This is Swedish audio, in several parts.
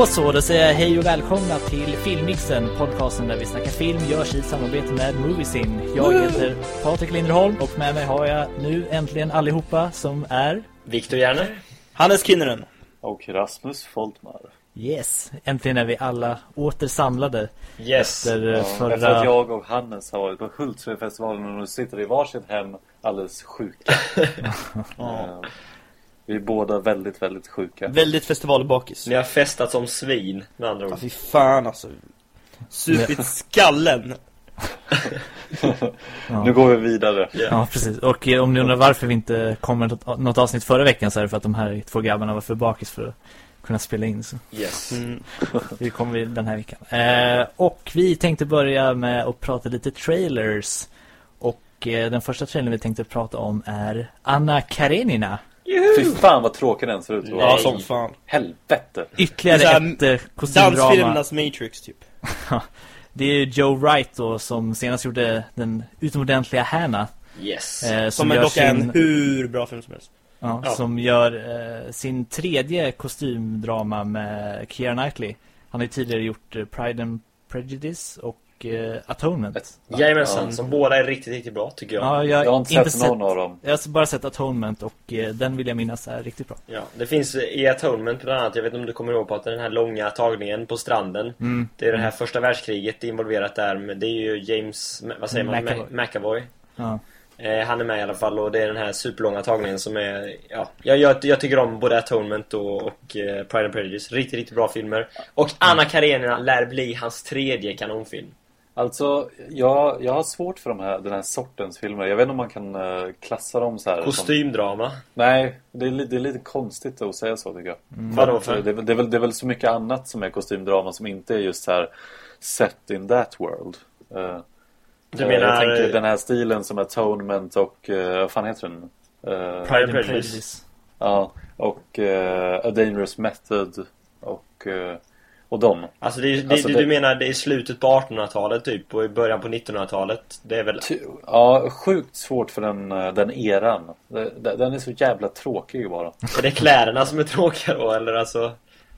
Då så, då säger jag hej och välkomna till Filmmixen, podcasten där vi snackar film görs i samarbete med Moviesin. Jag heter Patrik Linderholm och med mig har jag nu äntligen allihopa som är... Viktor Järner. Hannes Kinneren. Och Rasmus Foltmar. Yes, äntligen är vi alla återsamlade Yes. efter eh, Ja, förra... Efter att jag och Hannes har varit på Hultsfredfestivalen och nu sitter i varsitt hem alldeles sjuka. Eh, Vi är båda väldigt, väldigt sjuka. Väldigt festivalbakis. Ni har festat som svin, med andra ord. Ja, fy fan alltså. Supit skallen. Ja. Nu går vi vidare. Ja, precis. Och eh, om ni undrar varför vi inte kommer något, något avsnitt förra veckan så är det för att de här två grabbarna var för bakis för att kunna spela in. Så Yes. Mm. det kommer vi den här veckan. Eh, och vi tänkte börja med att prata lite trailers. Och eh, den första trailern vi tänkte prata om är Anna Karenina. Fy fan vad tråkig den ser ut. Ja, Nej. som fan. Helvete. Ytterligare är ett eh, kostymdrama. Dansfilmernas Matrix typ. Det är Joe Wright då som senast gjorde den utomordentliga Hanna. Yes. Eh, Som är gör dock en sin- hur bra film som helst. Ja, Ja. Som gör eh, sin tredje kostymdrama med Keira Knightley. Han har ju tidigare gjort eh, Pride and Prejudice och eh, Atonement. Jajamensan, Ja. som båda är riktigt, riktigt bra tycker jag. Ja, jag, Jag har inte sett någon av dem. Jag har bara sett Atonement och eh, den vill jag minnas är riktigt bra. Ja, det finns i Atonement bland annat, jag vet inte om du kommer ihåg på att den här långa tagningen på stranden Mm. Det är det här första världskriget involverat där, men det är ju James, vad säger man, McAvoy. McAvoy, McAvoy. Ja. Eh, Han är med i alla fall och det är den här superlånga tagningen som är, ja, jag, jag, jag tycker om både Atonement och, och eh, Pride and Prejudice, riktigt, riktigt bra filmer Och Anna Karenina lär bli hans tredje kanonfilm Alltså, jag, jag har svårt för de här, den här sortens filmer. Jag vet inte om man kan eh, klassa dem så här. Som, Kostymdrama nej, det är, det är lite konstigt att säga så tycker jag. Vadå att, för? Det, är väl- det, är väl, det är väl så mycket annat som är kostymdrama som inte är just så här set in that world. Eh, Du eh, menar Jag tänker den här stilen som Atonement och, eh, vad fan heter den? Eh, Pride and Prejudice Ja, och eh, A Dangerous Method och, eh, och dem. Alltså, det, det, Alltså, du, det- du menar det är slutet på 1800-talet typ och i början på 1900-talet? Det är väl... Ja, sjukt svårt för den, eh, den eran. Den är så jävla tråkig bara. Är det kläderna som är tråkiga då eller alltså?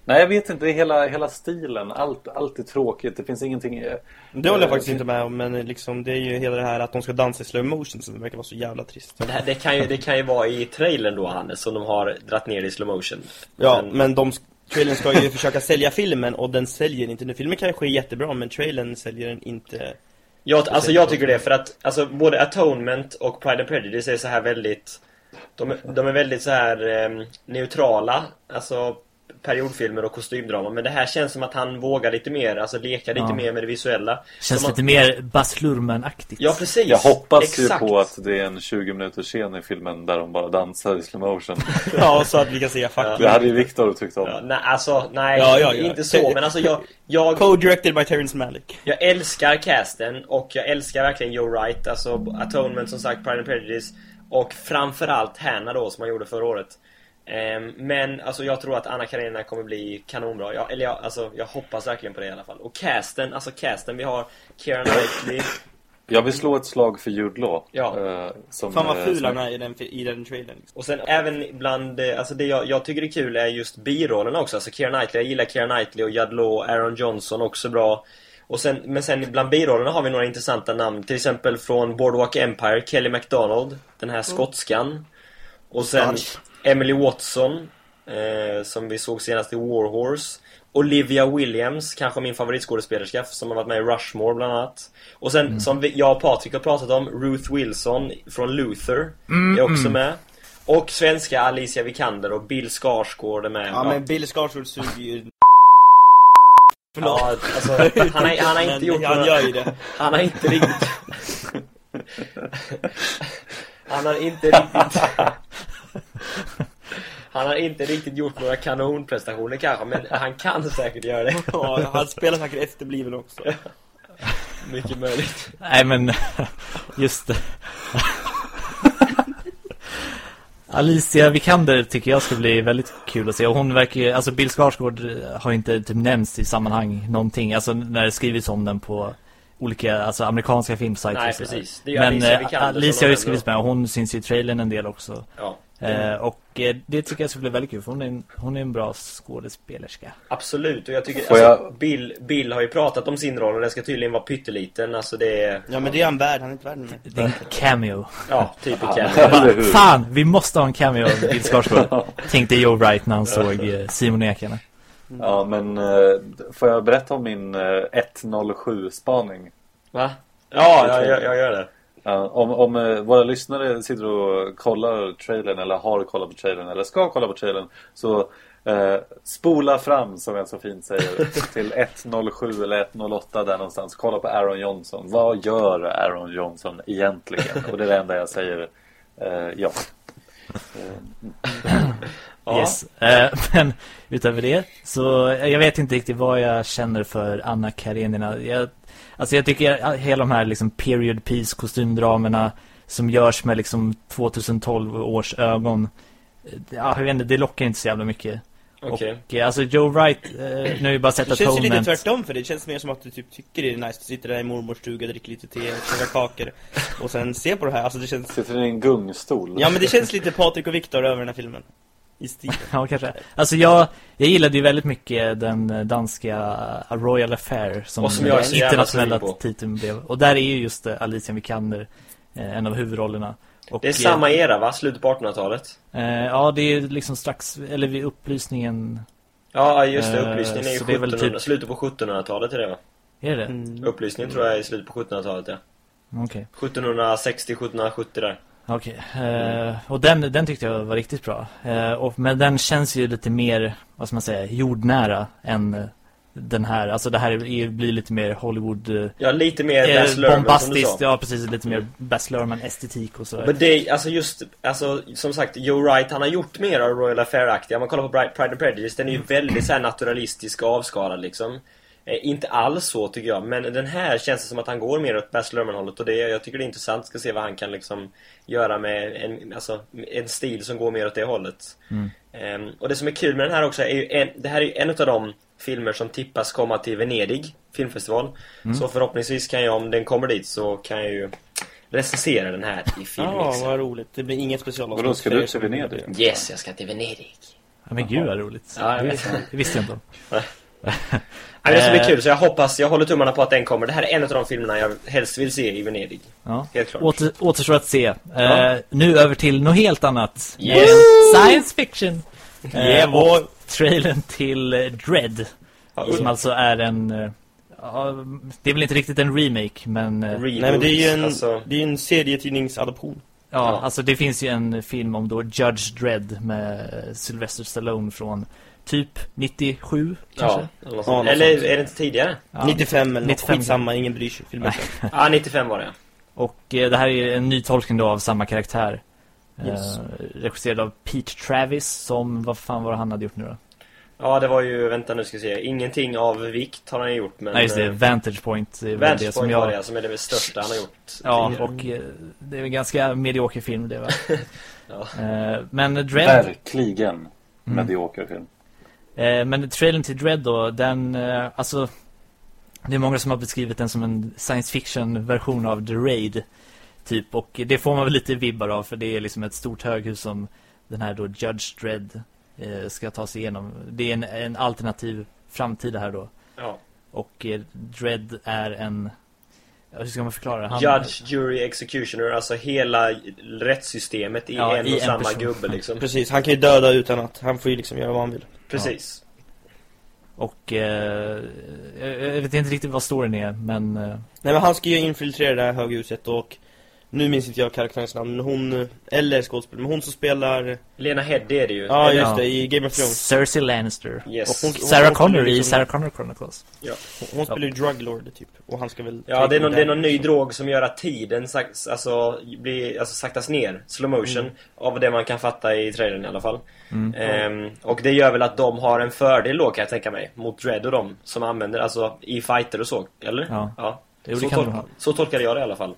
Nej, jag vet inte. Det är hela, hela stilen. Allt, allt är tråkigt. Det finns ingenting... eh, Det håller jag eh, faktiskt inte med om, men liksom det är ju hela det här att de ska dansa i slow motion som verkar vara så jävla trist. Det, här, det, kan ju, det kan ju vara i trailern då Hannes som de har dratt ner i slow motion. Ja, Men- men de trailern ska ju försöka sälja filmen och den säljer inte nu. Filmen kanske är jättebra, men trailern säljer den inte. Jag, alltså jag tycker det för att alltså, både Atonement och Pride and Prejudice är så här väldigt De, är- de är väldigt så här eh, neutrala Alltså periodfilmer och kostymdrama Men det här känns som att han vågar lite mer Alltså leka lite Ja. mer med det visuella Känns Som lite mer Baz Luhrmann-aktigt. Ja precis Jag hoppas Exakt. ju på att det är en 20 minuters scen i filmen där de bara dansar i slow motion. Ja, så att vi kan säga fuck Ja. Det hade ju Viktor tyckt om. ja, nej, alltså nej, Ja, ja, ja. inte så men alltså jag, jag, Co-directed by Terrence Malick. Jag älskar casten och jag älskar verkligen Joe Wright, alltså Atonement som sagt, Pride and Prejudice och framförallt Hanna då som han gjorde förra året. Ehm, men alltså jag tror att Anna Karenina kommer bli kanonbra. Jag, eller jag, alltså, jag hoppas verkligen på det i alla fall. Och casten, alltså casten, vi har Keira Knightley. Jag vill slå ett slag för Jude Law. Ja. eh, som, Fan vad eh, ful som- han är i den, i den trailern. Liksom. Och sen även bland, eh, alltså det jag, jag tycker är kul är just birollerna också. Alltså Keira Knightley, jag gillar Keira Knightley och Judd Law, Aaron Johnson också bra. Och sen, men sen bland birollerna har vi några intressanta namn. Till exempel från Boardwalk Empire, Kelly MacDonald, den här skotskan. Och sen Stark. Emily Watson, eh, som vi såg senast i War Horse. Olivia Williams, kanske min favoritskådespelerska som har varit med i Rushmore bland annat. Och sen som vi, jag och Patrik har pratat om, Ruth Wilson från Luther är också med. Och svenska Alicia Vikander och Bill Skarsgård är med. Ja, men Bill Skarsgård suger ju... Ja, alltså, han, har, han har inte gjort Han några, gör ju det. Han har inte riktigt... han har inte riktigt... Han har inte riktigt gjort några kanonprestationer kanske, men han kan säkert göra det. Ja, han spelar säkert efterbliven också. Mycket möjligt. Nej men, just det. Alicia Vikander tycker jag ska bli väldigt kul att se. Och hon verkar ju, alltså Bill Skarsgård har inte typ nämnts i sammanhang någonting. Alltså när det skrivits om den på olika, alltså amerikanska filmsajter Nej, precis. Det Men Alicia eh, Vikander som Alicia har ju skrivits med och hon syns ju i trailern en del också. Ja. Eh, och eh, det tycker jag skulle bli väldigt kul för hon är en, hon är en bra skådespelerska. Absolut, och jag tycker Får alltså, jag- Bill, Bill har ju pratat om sin roll och den ska tydligen vara pytteliten. Alltså det är, Ja men det är han värd, han är inte värd mer. Det är en cameo. ja, typ. Eller hur? Fan, vi måste ha en cameo av Bill Skarsgård. Tänkte Joe Wright när han såg eh, Simon Ekarna. Ja, men eh, får jag berätta om min eh, 107-spaning? Va? Ja, jag, jag, jag gör det. Ja, om om eh, våra lyssnare sitter och kollar trailern eller har kollat på trailern eller ska kolla på trailern så eh, spola fram som jag så fint säger till 107 eller 108 där någonstans. Kolla på Aaron Johnson. Vad gör Aaron Johnson egentligen? Och det är det enda jag säger. Eh, ja. Ja. Yes. Eh, men utöver det så eh, jag vet inte riktigt vad jag känner för Anna Karenina. Jag, alltså jag tycker hela de här liksom period piece kostymdramerna som görs med liksom 2012 års ögon. eh, Ja, jag vet inte, det lockar inte så jävla mycket. Okej. Och eh, alltså Joe Wright, eh, nu har vi bara sett Det känns ju lite Atonement. tvärtom för det känns mer som att du typ tycker det är nice att sitta där i mormors stuga, dricka lite te, käka kakor och sen se på det här. Alltså det känns... Sitter i en gungstol. Ja men det känns lite Patrik och Viktor över den här filmen. I stil. Ja, kanske. Alltså jag, jag gillade ju väldigt mycket den eh, danska A Royal Affair som, Och som jag är så jävla internationella titeln blev. Och där är ju just eh, Alicia Vikander eh, en av huvudrollerna. Och, Det är eh, samma era va? Slutet på 1800-talet? Eh, ja, det är liksom strax, eller vid upplysningen, Ja, just det. Eh, Upplysningen är ju så det är väl 1700, typ- slutet på 1700-talet är det va? är det? Mm. Upplysningen tror jag är slutet på 1700-talet ja. Okej. 1760, 1770 där. Okej, eh, och den, den tyckte jag var riktigt bra. Eh, och, men den känns ju lite mer, vad ska man säga, jordnära än eh, den här. Alltså det här är, blir lite mer Hollywood... Eh, Ja, lite mer eh, Baz Luhrmann bombastiskt, ja precis, lite mer Baz Luhrmann estetik och sådär. Men det, alltså just, alltså som sagt, Joe Wright han har gjort mer av Royal Affair-aktiga. Om man kollar på Pride and Prejudice, den är ju Mm. väldigt så här naturalistisk och avskalad liksom. Eh, inte alls så tycker jag, men den här känns det som att han går mer åt Baz Luhrmann-hållet och det, jag tycker det är intressant. Ska se vad han kan liksom göra med en, alltså, en stil som går mer åt det hållet. Mm. Ehm, och det som är kul med den här också är ju en, det här är ju en av de filmer som tippas komma till Venedig filmfestival. Mm. Så förhoppningsvis kan jag, om den kommer dit, så kan jag ju recensera den här i film. Ja, liksom. vad roligt. Det blir inget specialavsnitt. Vadå, ska du till Venedig? Yes, jag ska till Venedig. Ja, men gud vad roligt. Ja, jag det, vet. det visste jag inte om. Nej, det ska bli Eh. kul, så jag hoppas, jag håller tummarna på att den kommer. Det här är en av de filmerna jag helst vill se i Venedig. Ja. Helt klart. Åter, återstår att se. Ja. Eh, nu över till något helt annat. Yes. Eh, Science fiction. Eh, Yeah, och boy. trailern till eh, Dread. Ja, Som alltså är en... eh, Ja, det är väl inte riktigt en remake, men... eh, Reboot, Nej men det är ju en, alltså, det är en serietidningsadoption. Ja, Ja. alltså det finns ju en film om då Judge Dredd med eh, Sylvester Stallone från typ 97 kanske? ja, Ja, eller är det inte tidigare? Ja. 95 eller något, 95. skitsamma, ingen bryr sig. Filmen. Ja, 95 var det. Och eh, det här är en ny tolkning då av samma karaktär. Yes. Eh, regisserad av Pete Travis som, vad fan var det han hade gjort nu då? Ja, det var ju, vänta nu ska vi se, ingenting av vikt har han gjort men... Nej just det, eh, Vantage Point är Vantage det Point som var jag... det, som är det största han har gjort Ja, tidigare. och eh, det är en ganska medioker film det va? Ja. Eh, men Dread, Verkligen Mm. medioker film. Eh, men trailern till Dread då, den, eh, alltså det är många som har beskrivit den som en science fiction version av The Raid typ, och det får man väl lite vibbar av för det är liksom ett stort höghus som den här då Judge Dredd eh, ska ta sig igenom. Det är en, en alternativ framtid här då. ja. Och eh, Dredd är en hur ska man förklara? Han, Judge, jury, executioner, alltså hela rättssystemet i Ja, en i och en samma person. gubbe liksom. Precis, han kan ju döda utan att, han får ju liksom göra vad han vill. Precis. Och eh, jag vet inte riktigt vad storyn är, men eh, Nej men han ska ju infiltrera det här höghuset och nu minns inte jag karaktärens namn, men hon, eller skådespelare, men hon som spelar, Lena Headey är det ju. ja just Ja. det, i Game of Thrones. Cersei Lannister. Yes. Och hon- Sarah hon Connor i liksom- Sarah Connor Chronicles. Hon, hon spelar ju druglord typ, och han ska väl... Ja, det är, någon, det är någon ny drog som gör att tiden sak, alltså, blir, alltså, saktas ner, slow motion, av det man kan fatta i trailern i alla fall. Mm. Ehm, och det gör väl att de har en fördel då kan jag tänka mig, mot Dread och de som använder, alltså i fighter och så, eller? Ja. Jo, det så, tol- så tolkade jag det i alla fall.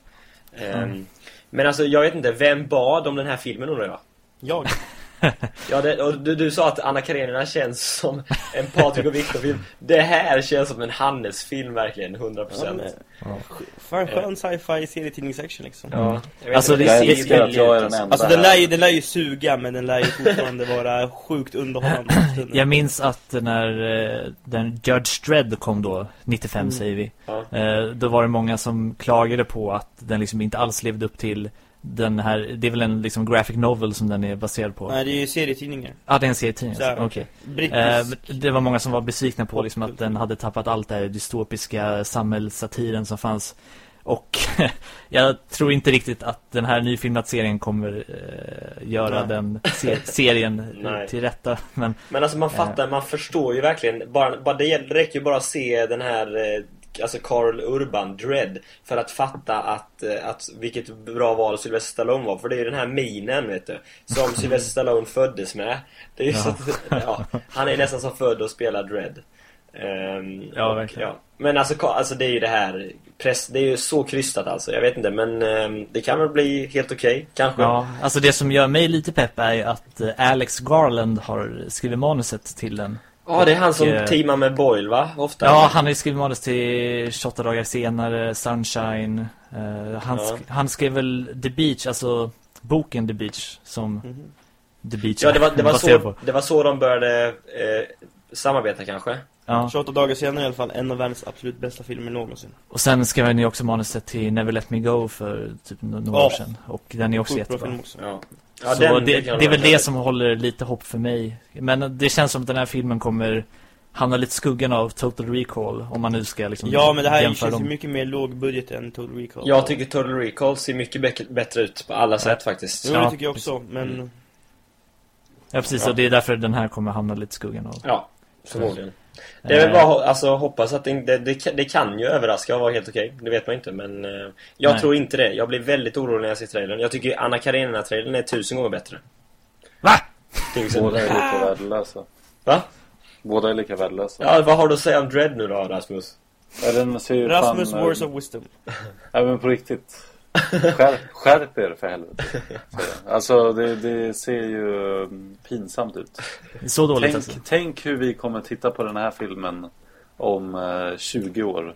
Ehm, Men alltså, jag vet inte, vem bad om den här filmen undrar jag? Jag? Ja, det, och du, du sa att Anna Karenina känns som en Patrik och Viktor-film. Det här känns som en Hannes-film verkligen, 100%. Ja, men, Fan skön sci-fi serietidningsaction liksom. Ja, jag vet Alltså, det Jag ser älskar att jag är den enda Alltså den lär, ju, den lär ju suga men den lär ju fortfarande vara sjukt underhållande. Jag minns att när eh, den Judge Dredd kom då, 95 säger vi. Ja. Eh, då var det många som klagade på att den liksom inte alls levde upp till den här, det är väl en liksom graphic novel som den är baserad på. Nej det är ju serietidningar. Ja, det är en serietidning. Alltså. Okej. Brittisk. Eh, det var många som var besvikna på liksom, att den hade tappat allt det här dystopiska samhällssatiren som fanns. Och jag tror inte riktigt att den här nyfilmatiseringen kommer eh, göra Nej. den se serien till rätta. Men Men alltså man fattar, man förstår ju verkligen bara, bara Det räcker ju bara att se den här eh, Alltså Carl Urban, Dread För att fatta att, eh, att vilket bra val Sylvester Stallone var För det är ju den här minen vet du Som Sylvester Stallone föddes med Det är ju så att, ja, Han är nästan som född att spela Dread Ehm, Ja, och, verkligen. ja. Men alltså, alltså det är ju det här press, Det är ju så krystat alltså, jag vet inte Men ehm, det kan väl bli helt okej, kanske ja, alltså det som gör mig lite pepp är ju att eh, Alex Garland har skrivit manuset till den. Ja, det är han som Och, eh, teamar med Boyle va? Ofta Ja, han har ju skrivit manus till 28 dagar senare, Sunshine. Eh, han, Ja. sk han skrev väl The Beach, alltså boken The Beach som Mhm. The Beach Ja, det var, det var, så, på. det var så de började eh, samarbeta kanske. Ja. 28 dagar senare i alla fall, en av världens absolut bästa filmer någonsin. Och sen skrev han ju också manuset till Never Let Me Go för typ några Ja. år sedan. Och den är också Sjukt jättebra. film också. Ja. Ja, så den- det, det är väl det som håller lite hopp för mig. Men det känns som att den här filmen kommer hamna lite skuggan av Total Recall. Om man nu ska liksom Ja men det här känns dem. mycket mer lågbudget än Total Recall. Jag tycker Total Recall ser mycket bättre ut på alla sätt faktiskt. Jo Ja, det tycker jag också, men Ja precis, Ja. och det är därför den här kommer hamna lite skuggan av. Ja, förmodligen. Det är väl Eh, bara alltså, hoppas att det, det, det, kan- det kan ju överraska och vara helt okej. Det vet man inte, men eh, jag Nej. tror inte det. Jag blir väldigt orolig när jag ser trailern. Jag tycker Anna Karenina-trailern är tusen gånger bättre. Va? Båda är lika värdelösa. Va? Båda är lika värdelösa. Ja, vad har du att säga om Dread nu då, Rasmus? Ja, den ser ju Rasmus fan, Words eh, of Wisdom. Men på riktigt. Skärp, skärp er för helvete. Alltså det, det ser ju mm, pinsamt ut. Så dåligt Tänk, alltså. tänk hur vi kommer titta på den här filmen om eh, 20 år.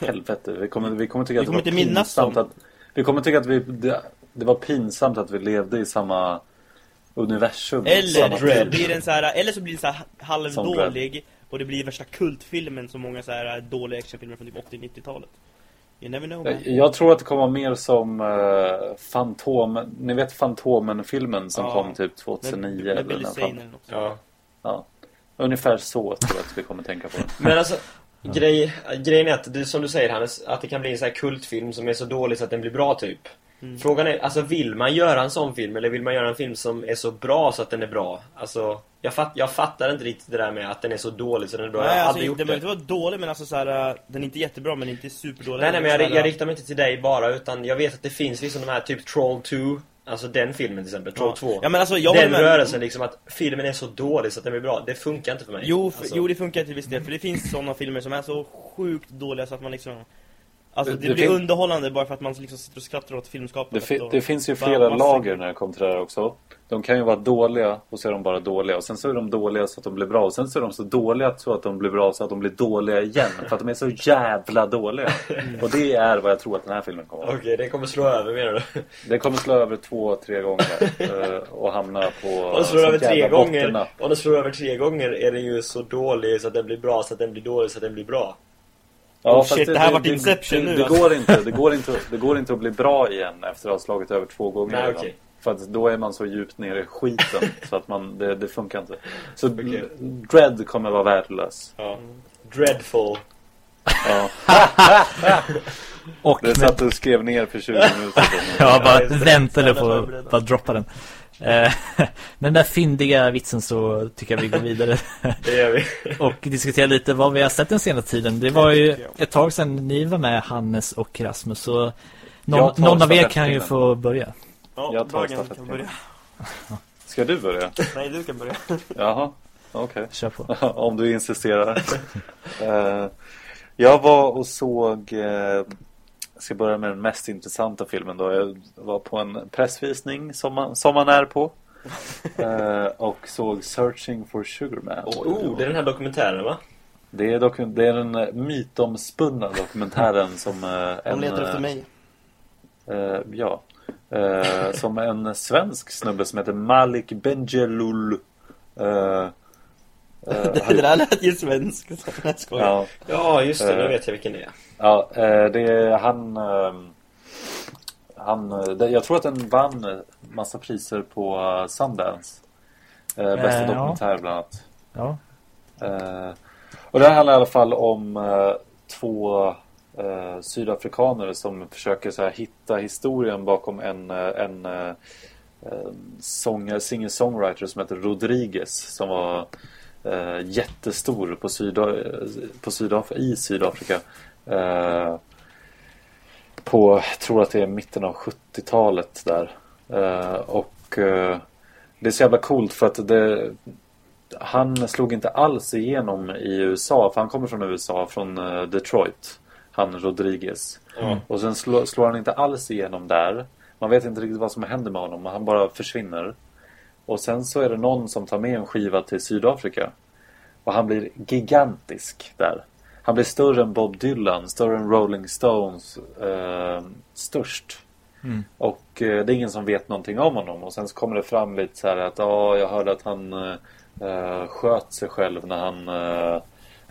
Helvete, vi kommer, vi kommer tycka Vi att det var pinsamt att... Vi kommer tycka att vi, det, det var pinsamt att vi levde i samma universum. Eller samma blir den så här, eller så blir den så här halvdålig och det blir värsta kultfilmen som många så här dåliga actionfilmer från typ 80-90-talet. You never know man. Jag- tror att det kommer vara mer som uh, Fantom, ni vet Fantomen-filmen som Ja. kom typ 2009 Med, med eller eller något. Ja. Ja. Ungefär så tror jag att vi kommer tänka på det. Men alltså, grej, grejen är att, det, som du säger Hannes, att det kan bli en sån här kultfilm som är så dålig så att den blir bra typ. Mm. Frågan är, alltså vill man göra en sån film eller vill man göra en film som är så bra så att den är bra? Alltså, jag, fatt, jag fattar inte riktigt det där med att den är så dålig så den är bra. Nej, jag har alltså, aldrig gjort den det. behöver inte vara dålig men alltså så här, den är inte jättebra men inte superdålig. Nej, nej, men jag, här, jag riktar mig inte till dig bara utan jag vet att det finns liksom de här typ Troll 2 Alltså den filmen till exempel, Troll 2 Ja men alltså jag Den med. rörelsen liksom att filmen är så dålig så att den blir bra Det funkar inte för mig Jo, alltså. jo det funkar till viss del, för det finns sådana filmer som är så sjukt dåliga så att man liksom Alltså Det- det, det blir underhållande bara för att man liksom sitter och skrattar åt filmskapandet Det, fi- och det finns ju flera lager när det kommer till det här också. De kan ju vara dåliga och så är de bara dåliga. Och sen så är de dåliga så att de blir bra. Och sen så är de så dåliga så att de blir bra så att de blir dåliga igen. För att de är så jävla dåliga. Och det är vad jag tror att den här filmen kommer. Okej, det kommer slå över menar du? Det kommer slå över två, tre gånger. eh, och hamna på... Om den slår över tre gånger. Om den slår över tre gånger är den ju så dålig så att den blir bra så att den blir dålig så att den blir bra Oh, fast shit, det här vart Inception det, nu, det, alltså. går inte, det, går inte, det går inte att bli bra igen efter att ha slagit över två gånger Nej, okej. För att då är man så djupt nere i skiten så att man, det, det funkar inte. Så Okej. Dread kommer vara värdelös. Ja Dreadful Ja. Och Det satt och skrev ner för 20 minuter bara Ja, det. väntade på att bara droppa den. Eh, Men den där fyndiga vitsen så tycker jag vi går vidare Det gör vi och diskuterar lite vad vi har sett den senaste tiden. Det var ju ett tag sedan ni var med, Hannes och Rasmus. Så någon, någon av er kan ju få börja. Ja, Jag tar kan börja. Ska du börja? Nej, du kan börja. Jaha, okej. Kör på. Om du insisterar. Eh, jag var och såg, eh, jag ska börja med den mest intressanta filmen då. Jag var på en pressvisning som man, som man är på. Eh, och såg Searching for Sugar Man. Oh, det är den här dokumentären va? Det är, dock, det är den eh, mytomspunna dokumentären som eh, De letar efter eh, mig. eh, ja. Som en svensk snubbe som heter Malik Benjelul. Eh, Det, det där lät ju svenskt. Ja, Ja, just det. Nu vet jag vilken det är. ja eh, det är han... Eh, han eh, det, jag tror att den vann massa priser på Sundance. Bästa ja. dokumentär bland annat. Ja. Och det här handlar i alla fall om två sydafrikaner som försöker så här, hitta historien bakom en, en singer-songwriter som heter Rodriguez som var eh, jättestor på, Syda, på Sydaf i Sydafrika. Eh, på, tror att det är mitten av 70-talet där. Eh, och eh, det är så jävla coolt för att det, han slog inte alls igenom i USA, för han kommer från USA, från eh, Detroit. Han Rodriguez. Ja. Och sen slår, slår han inte alls igenom där. Man vet inte riktigt vad som händer med honom, han bara försvinner. Och sen så är det någon som tar med en skiva till Sydafrika. Och han blir gigantisk där. Han blir större än Bob Dylan, större än Rolling Stones, eh, störst. Mm. Och eh, det är ingen som vet någonting om honom. Och sen så kommer det fram lite så här att ja, jag hörde att han eh, sköt sig själv när han, eh,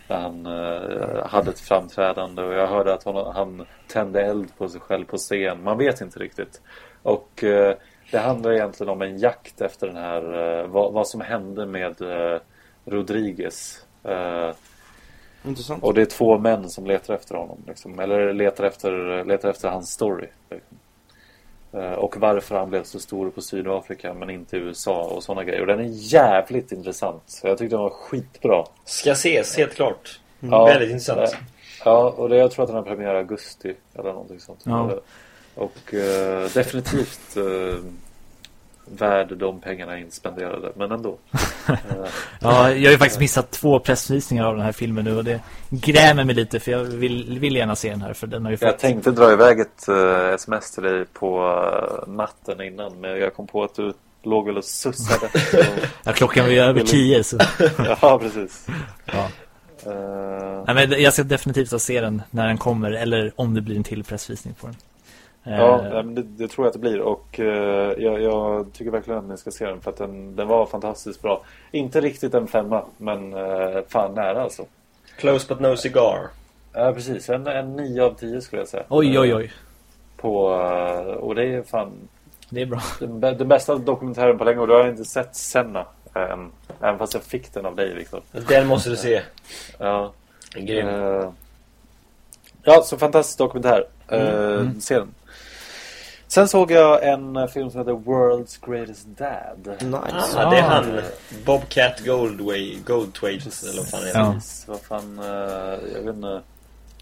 när han eh, hade ett framträdande. Och jag hörde att han, han tände eld på sig själv på scen. Man vet inte riktigt. Och eh, det handlar egentligen om en jakt efter den här, eh, vad, vad som hände med eh, Rodriguez. Eh, Intressant. och det är två män som letar efter honom. Liksom. Eller letar efter, letar efter hans story. Liksom. Och varför han blev så stor på Sydafrika men inte i USA och sådana grejer. Och den är jävligt intressant. Så Jag tyckte den var skitbra. Ska ses, helt klart. Ja, Väldigt intressant. Ja, och det, jag tror att den har premiär i augusti eller någonting sånt. Ja. Eh, Och eh, definitivt eh, värd de pengarna inspenderade. Men ändå. Eh, Ja, jag har ju faktiskt missat två pressvisningar av den här filmen nu och det grämer mig lite för jag vill, vill gärna se den här för den har ju fått... Jag tänkte dra iväg ett uh, sms till dig på uh, natten innan men jag kom på att du låg väl och sussade. Ja, klockan var ju över tio så... ja, precis. Ja. Eh, Nej, men jag ska definitivt se den när den kommer eller om det blir en till pressvisning på den. Ja, Eh, men det, det tror jag att det blir och eh, jag, jag tycker verkligen att ni ska se den för att den, den var fantastiskt bra. Inte riktigt en femma men uh, fan nära alltså. Close but no cigar. Ja, precis. En, en 9 av 10 skulle jag säga. Oj, oj, Eh, oj. På, eh, och det är fan Det är bra. den, den bästa dokumentären på länge och du har inte sett Senna än. Även fast jag fick den av dig Viktor. Den måste du se. Ja. Grym. Eh, ja, så fantastisk dokumentär. Eh, Mm. Se den. Sen såg jag en eh, film som heter World's Greatest Dad. Nice. Ah, det är Ah. han. Bobcat Goldway, Goldthwait eller vad fan heter Ja. Precis, vad fan, eh, jag vet inte.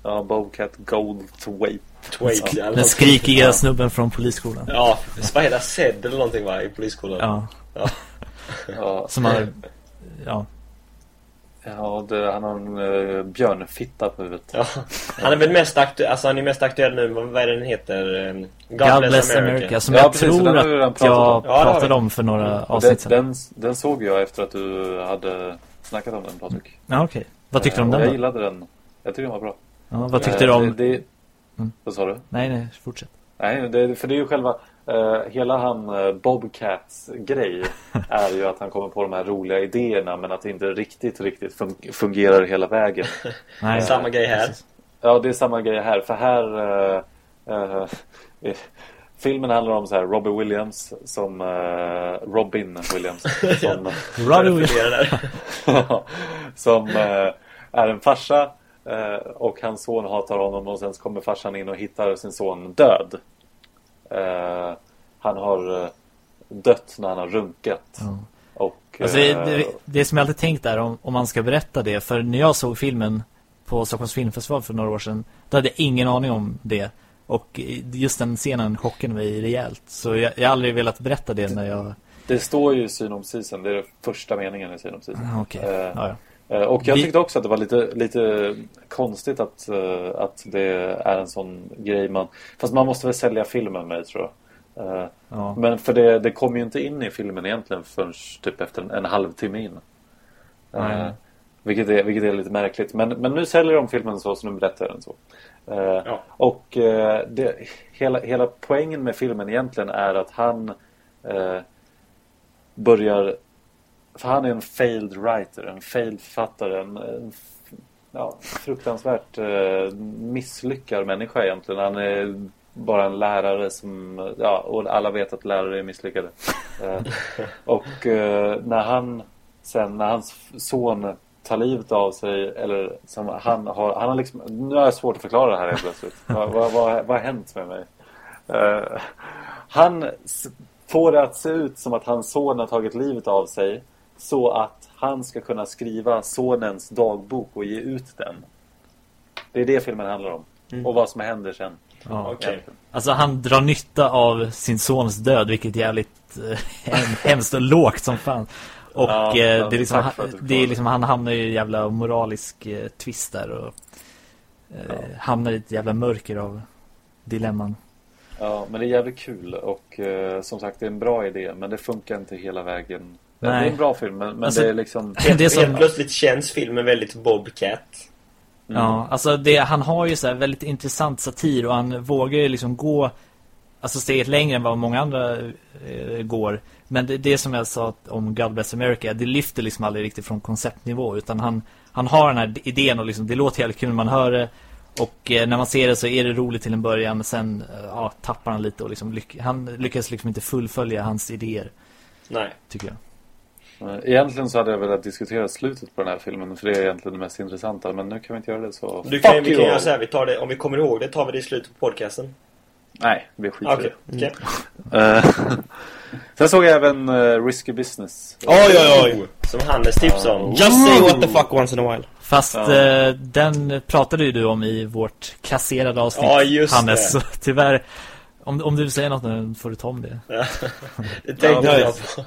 Ja, Bobcat Goldthwait. Twait. eller Den skrikiga Ja. snubben från polisskolan. Ja, vad heter Zed eller någonting va, i polisskolan? Ja, Ja, som har... Ja, ja det, han har en uh, björnfitta på huvudet. Ja. Han är väl mest aktuell, alltså han är mest aktuell nu, vad är det den heter? Um, God, God Bless America, som Ja, jag precis, tror att pratat jag om. Pratade om för några Och avsnitt den, sedan. den, den såg jag efter att du hade snackat om den Patrik. Ja, okej. Vad tyckte du om Eh, den Jag då? gillade den. Jag tyckte den var bra. Ja, vad tyckte Eh, du om... Det, det, Mm. Vad sa du? Nej, nej, fortsätt. Nej, det, för det är ju själva eh, Hela han eh, Bobcats grej Är ju att han kommer på de här roliga idéerna Men att det inte riktigt, riktigt fun- fungerar hela vägen Nej. Samma grej här. Ja, det är samma grej här För här eh, Filmen handlar om så här Robbie Williams Som Robin Williams Som Robbie Williams. Som är en farsa och hans son hatar honom och sen kommer farsan in och hittar sin son död. Eh, han har eh, dött när han har runkat. Ja. Och, Alltså, det, eh, det, det som jag alltid tänkt är om, om man ska berätta det För när jag såg filmen på Stockholms filmfestival för några år sedan Då hade jag ingen aning om det Och just den scenen chockade mig rejält Så jag, jag har aldrig velat berätta det när jag Det står ju i synopsisen, det är den första meningen i synopsisen. Ah, Okej, Eh, ja, ja. Eh, Och jag tyckte också att det var lite, lite konstigt att, eh, att det är en sån grej man... Fast man måste väl sälja filmen med tror jag. Eh, Ja. Men för det, det kommer ju inte in i filmen egentligen förrän typ efter en, en halvtimme in. Eh, Nej. vilket, är, vilket är lite märkligt. Men, men nu säljer de filmen så som de berättar den så. Eh, Ja. Och eh, det, hela, hela poängen med filmen egentligen är att han börjar... För han är en failed writer, en failed författare, en, en ja, fruktansvärt eh, misslyckad människa egentligen. Han är bara en lärare som, ja, och alla vet att lärare är misslyckade. Eh, och eh, när han sen, när hans son tar livet av sig, eller som han har, han har liksom, nu har jag svårt att förklara det här helt plötsligt. vad, vad, vad, vad har hänt med mig? Eh, han får det att se ut som att hans son har tagit livet av sig så att han ska kunna skriva sonens dagbok och ge ut den. Det är det filmen handlar om. Och vad som händer sen. Ja. Egentligen. Alltså han drar nytta av sin sons död, vilket är jävligt eh, hem- hemskt och lågt som fan. Och Ja, eh, ja, det är liksom, du det är liksom, han hamnar i en jävla moralisk eh, twist där och eh, hamnar i ett jävla mörker av dilemman. Ja, men det är jävligt kul och eh, som sagt det är en bra idé men det funkar inte hela vägen. Det Nej. är en bra film men, men Alltså, det är liksom... Det är som, Helt plötsligt känns filmen väldigt Bobcat. Ja, alltså det, han har ju så här väldigt intressant satir och han vågar ju liksom gå Alltså steget längre än vad många andra eh, går Men det, det som jag sa om God Bless America Det lyfter liksom aldrig riktigt från konceptnivå Utan han, han har den här idén och liksom, det låter jävligt kul när man hör det Och eh, när man ser det så är det roligt till en början Men sen eh, ja, tappar han lite och liksom lyck, Han lyckas liksom inte fullfölja hans idéer Nej. Tycker jag Egentligen så hade jag velat diskutera slutet på den här filmen för det är egentligen det mest intressanta men nu kan vi inte göra det så... Du kan, Fuck vi you kan göra så här, vi tar det, om vi kommer ihåg det tar vi det i slutet på podcasten. Nej, vi skiter Okej. i okej. det. Eh, Sen såg jag även uh, Risky Business. Oj, oj, oj. Som Hannes tipsade om. Just say what the fuck once in a while. Fast Ja. eh, den pratade ju du om i vårt kasserade avsnitt Ja, just Hannes, det. så tyvärr om, om du vill säga något nu får du ta om det Det tänkte Ja, jag på.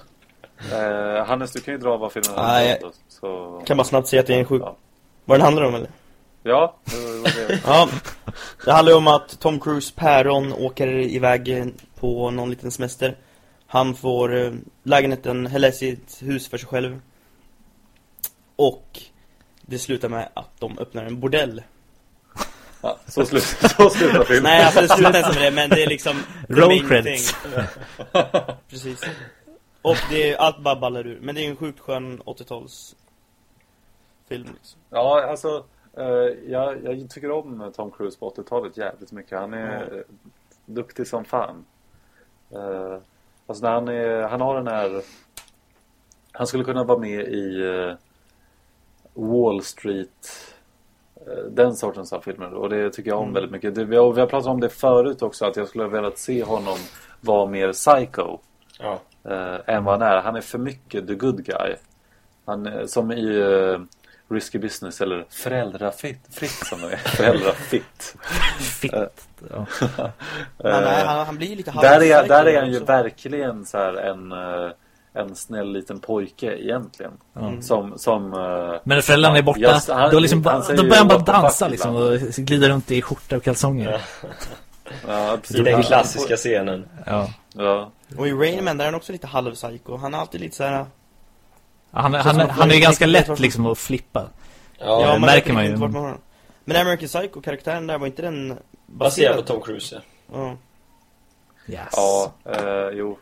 Eh, Hannes, du kan ju dra vad filmen handlar jag- om då, så... Kan bara snabbt säga att det är en sjuk... Ja, Vad den handlar om eller? ja det var det. Ja, det handlar om att Tom Cruise päron åker iväg på någon liten semester. Han får eh, lägenheten, eller sitt hus för sig själv. Och det slutar med att de öppnar en bordell. Ja, så, slut, så slutar filmen. Nej, alltså det slutar inte med det, men det är liksom Roll credits. Precis. Och det är, allt bara ballar ur. Men det är en sjukt skön 80-tals film liksom. Ja, alltså eh, jag, jag tycker om Tom Cruise på 80-talet jävligt mycket. Han är Ja. eh, duktig som fan. Uh, alltså när han, är, han har den här... Han skulle kunna vara med i eh, Wall Street. eh, den sortens av filmer. Och det tycker jag om Mm. väldigt mycket. Det, vi, har, vi har pratat om det förut också. Att jag skulle ha velat se honom vara mer psycho. Ja. Eh, än vad han är. Han är för mycket the good guy. Han, är- som i eh, Risky Business eller Föräldrafritt fritt som det är. Föräldrafitt. Fitt ja. Men nej, Eh, han, han blir ju lite där, är, där är han ju också. verkligen så här en, eh, en snäll liten pojke egentligen. Ja. Som, som eh, Men föräldrarna är borta, Just, han- då, liksom, han då ju börjar han bara dansa liksom, och glider runt i skjorta och kalsonger. ja. I den Han- klassiska scenen. Ja. Ja. Och i Rain Man där är han också lite halvpsycho. Han är alltid lite såhär... Han, Känns han, som att han är ju ganska lätt liksom att flippa. Ja, det man märker man ju. man har. Men American Psycho-karaktären där, var inte den baserad på Tom Cruise. ja. Ja. Yes. Ja, eh, jo.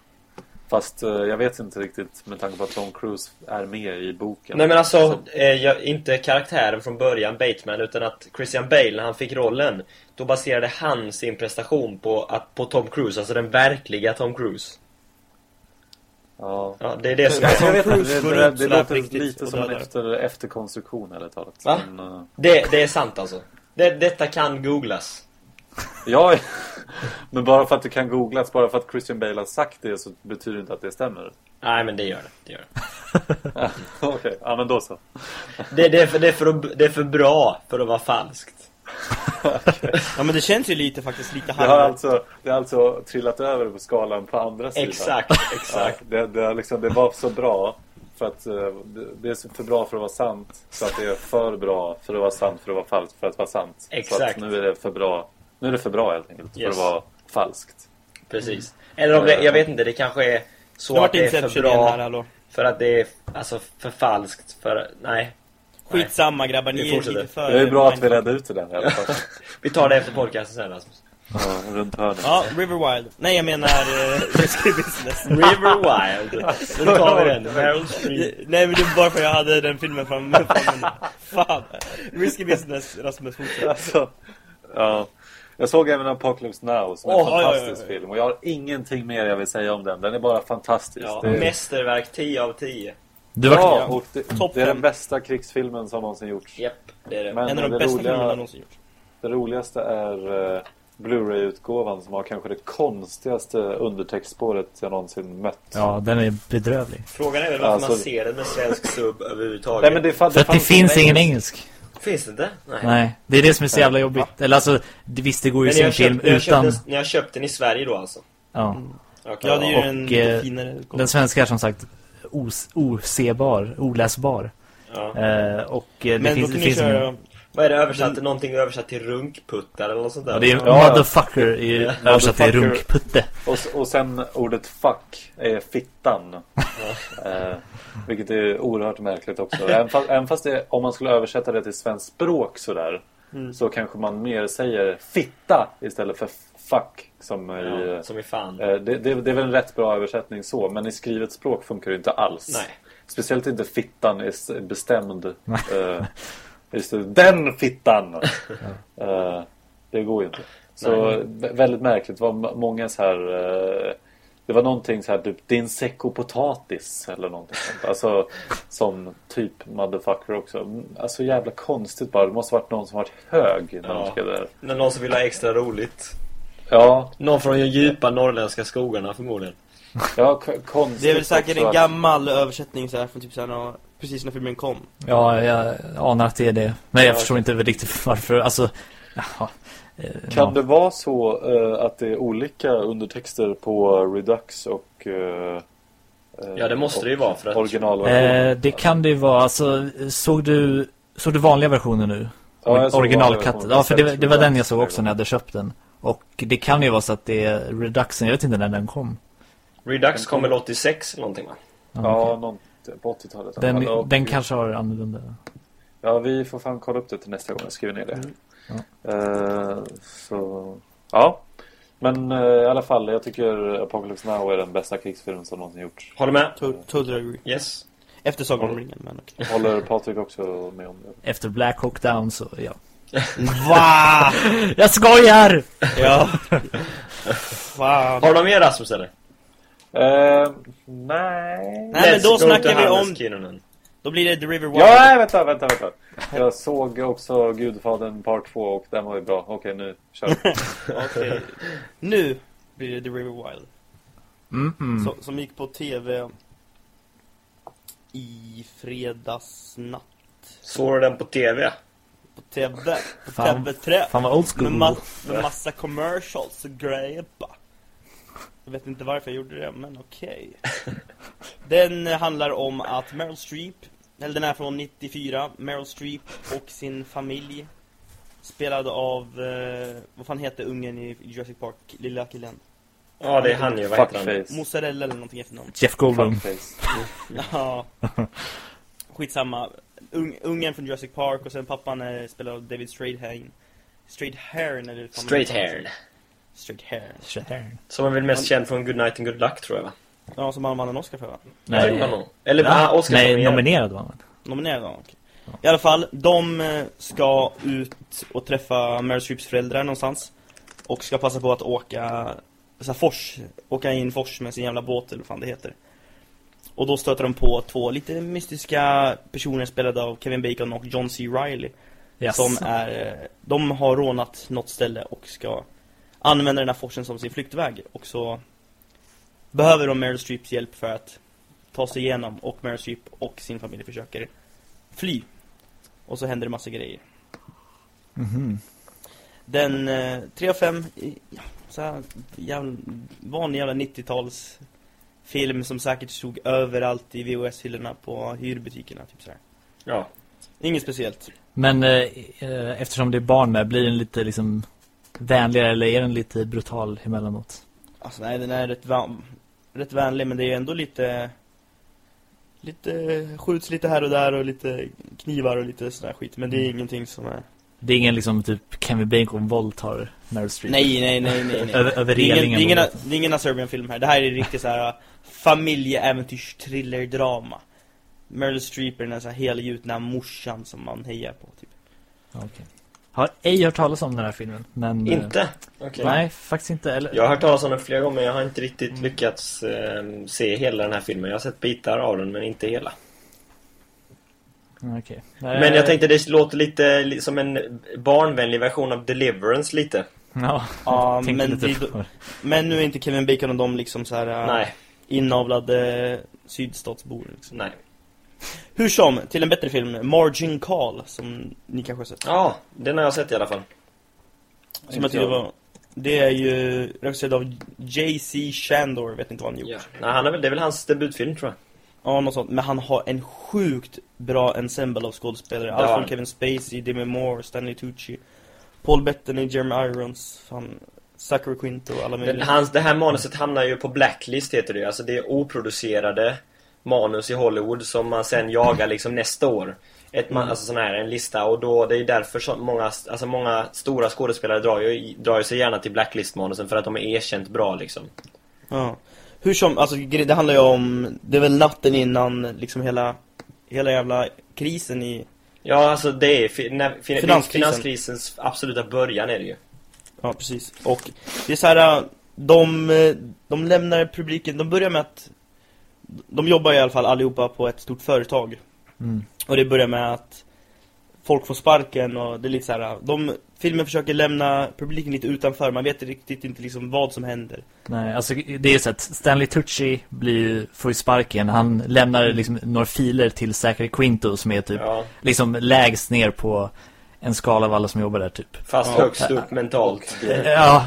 Fast eh, jag vet inte riktigt med tanke på att Tom Cruise är med i boken. Nej men alltså, eh, jag, inte karaktären från början, Bateman, utan att Christian Bale, när han fick rollen, då baserade han sin prestation på, att, på Tom Cruise, alltså den verkliga Tom Cruise. Ja. Ja, det är det som är... Tom Jag vet Cruise det, det, det sådär låter riktigt lite som en efter, efterkonstruktion eller talat. Va? Men, eh, Det, det är sant alltså. Det, detta kan googlas. ja, men bara för att det kan googlas, bara för att Christian Bale har sagt det så betyder det inte att det stämmer. Nej men det gör det, det gör det. Okej, ja men då så. Det, det, är för, det, är för, att- det är för bra för att vara falskt. ja, men det känns ju lite faktiskt lite Det har alltså, det har alltså trillat över på skalan på andra sidan. Exakt, Ja, exakt. det, det, har liksom, det var så bra för att eh, det, det är för bra för att vara sant. Så att det är för bra för att vara sant för att vara falskt för att vara sant. Så Exakt. att nu är det för bra. Nu är det för bra helt enkelt för Yes. att vara falskt. Precis. Eller om det, jag vet inte, det kanske är så att det är för igen här, bra. hallå. För att det är alltså för falskt. För, nej. Skitsamma grabbar, ni är lite för... Det är bra att vi redde ut det där i alla fall. Vi tar det efter podcasten sen Rasmus. Ja, runt hörnet. Ja, River Wild. Nej, jag menar Risky Business. River Wild. Nu tar vi den. Meryl Streep. Nej, men det var bara för att jag hade den filmen fram fram men Fan. Risky Business, Rasmus, fortsätt. Alltså, ja. Jag såg även Apocalypse Now som är en Åh, ja, ja, fantastisk ja. film. Och jag har ingenting mer jag vill säga om den. Den är bara fantastisk. Ja, det, mästerverk 10 av 10. Du var ja, och det, det är den bästa krigsfilmen som någonsin gjorts. Japp, det är det. Men En av de det bästa roliga- filmerna någonsin gjort. Det roligaste är eh, Blu-ray-utgåvan som har kanske det konstigaste undertextspåret jag någonsin mött. Ja, den är bedrövlig. Frågan är väl varför Alltså- man ser den med svensk sub överhuvudtaget. Nej, men det, fa- För att det finns ingen engelsk. Finns det inte? Nej. Nej, det är det som är så jävla jobbigt. Eller alltså, det, visst det går ju sin film köpt, köpt utan... den, ni har köpt den i Sverige då alltså? Ja. Okej. Ja, det är ju Och, en eh, finare Den svenska är som sagt os osebar, oläsbar. Ja. Eh, och eh, det Men då finns, kan det ni finns köra... ingen... Vad är det översatt? Någonting översatt till runkputtar eller något sånt där? Ja, det är Ja, ja. motherfucker i översatt till runkputte. Och, och sen ordet fuck är fittan. eh, vilket är oerhört märkligt också. Även fast, även fast det, om man skulle översätta det till svenskt språk sådär. Mm. Så kanske man mer säger fitta istället för fuck. Som i, Ja, som i fan. eh, det, det, det är väl en rätt bra översättning så. Men i skrivet språk funkar det inte alls. Nej. Speciellt inte fittan är bestämd. Eh, just det, den fittan! Eh, det går ju inte. Så vä- väldigt märkligt. Det var många så här... eh, det var någonting så här typ din säck och potatis eller någonting sånt. Alltså som typ motherfucker också. Mm, Alltså jävla konstigt bara. Det måste varit någon som varit hög när de Ja. där. När någon som vill ha extra roligt. Ja, Någon från de djupa norrländska skogarna förmodligen. ja konstigt Det är väl säkert också en gammal översättning så här från typ så här, precis när filmen kom. Ja, jag anar att det är det. Men jag Ja, förstår inte riktigt varför. Alltså, jaha. Eh, Kan ja. det vara så eh, att det är olika undertexter på Redux och... eh, eh, Ja, det måste det ju vara för att... Originalversionen? Eh, det kan det ju vara. Alltså, såg du, såg du vanliga versioner nu? Ja, Originalkatten. Ja, för det, det var den jag såg också när jag hade köpt den. Och det kan ju vara så att det är Reduxen. Jag vet inte när den kom. Redux kom väl 86 eller någonting va? Ja, okej. någon, på 80-talet. Den, Ja, den kanske har annorlunda. Ja, vi får fan kolla upp det till nästa gång jag skriver ner det. Mm. Eh, så, ja. Men eh, i alla fall, jag tycker Apocalypse Now är den bästa krigsfilmen som någonsin gjorts. Håller med? To- Totally agree. Yes. Efter Sagan om ringen, men okej. Håller Patrik också med om det? Efter Black Hawk Down så, ja. Va? Jag skojar! Ja. Fan. Har de mer Rasmus eller? Eh, nej. Nej, men då snackar vi om... Kinnunen. Då blir det The River Wild. Ja, nej, vänta, vänta, vänta. Jag såg också Gudfadern part 2 och den var ju bra. Okej, nu kör vi. Okej. Nu blir det The River Wild. Mm -mm. Så, som gick på tv i fredags natt. Såg du den på TV? På tv. På Fan. TV3. Fan vad old school. Med, ma- med massa commercials och grejer bara. Jag vet inte varför jag gjorde det, men okej. Den eh, handlar om att Meryl Streep, eller den är från 94, Meryl Streep och sin familj. Spelad av, eh, vad fan heter ungen i Jurassic Park, lilla killen? Ja, det är han ju. Vad heter han? Mozzarella eller någonting efternamn. Jeff Goldblum. Ja. Skitsamma. Un, ungen från Jurassic Park och sen pappan är spelad av David Strathairn. Strathairn eller hur Strathairn. Som är väl mest känd från Good Night and Good Luck tror jag va? Ja, som han vann en Oscar för va? Ja, nog. Eller ah, Oscar Nej, nominerad. nominerad var han. Nominerad var han. I alla fall, de eh, ska ut och träffa Meryl Streeps föräldrar någonstans. Och ska passa på att åka, så här, fors, åka in fors med sin jävla båt eller vad fan det heter. Och då stöter de på två lite mystiska personer spelade av Kevin Bacon och John C. Reilly. Yes. Som är, eh, de har rånat något ställe och ska använda den här forsen som sin flyktväg. Och så behöver de Meryl Streeps hjälp för att ta sig igenom och Meryl Streep och sin familj försöker fly. Och så händer det massa grejer. Mhm. Den, eh, 3 av 5, ja, så här, jävla, vanlig jävla 90-tals film som säkert stod överallt i VHS-hyllorna på hyrbutikerna, typ så här. Ja. Inget speciellt. Men eh, eh, eftersom det är barn med, blir den lite liksom vänligare eller är den lite brutal emellanåt? Alltså nej, den är rätt, van, rätt vänlig men det är ändå lite... Lite, skjuts lite här och där och lite knivar och lite sådär skit. Men det är Mm. ingenting som är... Det är ingen liksom typ Kevin Bacon våldtar Meryl Streep. Nej, nej, nej, nej, nej. Över, över Det är ingen, det är ingen, då. det är ingen Serbian-film här. Det här är riktigt så här familjeäventyrs-thriller-drama. Meryl Streep är den här, helgjutna morsan som man hejar på, typ. Okej. Har ej hört talas om den här filmen. Men, eh, Inte? Okej. Nej, faktiskt inte. Eller, Jag har hört talas om den flera gånger men jag har inte riktigt lyckats eh, se hela den här filmen. Jag har sett bitar av den men inte hela. Okej. Men jag tänkte det låter lite li- som en barnvänlig version av Deliverance lite. Ja, Ja, men, lite på- men nu är inte Kevin Bacon och de liksom så här äh, Nej, inavlade sydstatsbor. Liksom. nej. Hur som, till en bättre film, Margin Call, som ni kanske har sett. Ja, den har jag sett i alla fall. Som jag tyckte var, det är ju regisserad av J.C. Shandor, vet inte vad han gjort. Ja. Nej, han är väl, det är väl hans debutfilm tror jag. Ja, något sånt. Men han har en sjukt bra ensemble av skådespelare. Allt från Kevin Spacey, Demi Moore, Stanley Tucci, Paul Bettany, Jeremy Irons, fan, Zachary Quinto och alla Den, möjliga. hans, det här manuset hamnar ju på blacklist heter det Alltså det är oproducerade manus i Hollywood som man sen jagar liksom nästa år. Ett, man, Alltså sån här, en lista och då, det är därför så många, alltså många stora skådespelare drar ju, drar ju sig gärna till blacklist-manusen för att de är erkänt bra liksom. Ja. Hur som, alltså det handlar ju om, det är väl natten innan liksom hela, hela jävla krisen i, Ja, alltså det är när, fin, Finanskrisen. finanskrisens absoluta början är det ju. ja precis. Och det är så här, äh, de, eh, de lämnar publiken, de börjar med att, de jobbar i alla fall allihopa på ett stort företag. Mm. Och det börjar med att folk får sparken och det är lite så här. De, filmen försöker lämna publiken lite utanför. Man vet riktigt inte liksom vad som händer. Nej, alltså det är så att Stanley Tucci blir, får ju sparken. Han lämnar liksom några filer till Zachary Quinto som är typ Ja, liksom lägst ner på en skala av alla som jobbar där typ. fast Ja. högst upp mentalt. Ja,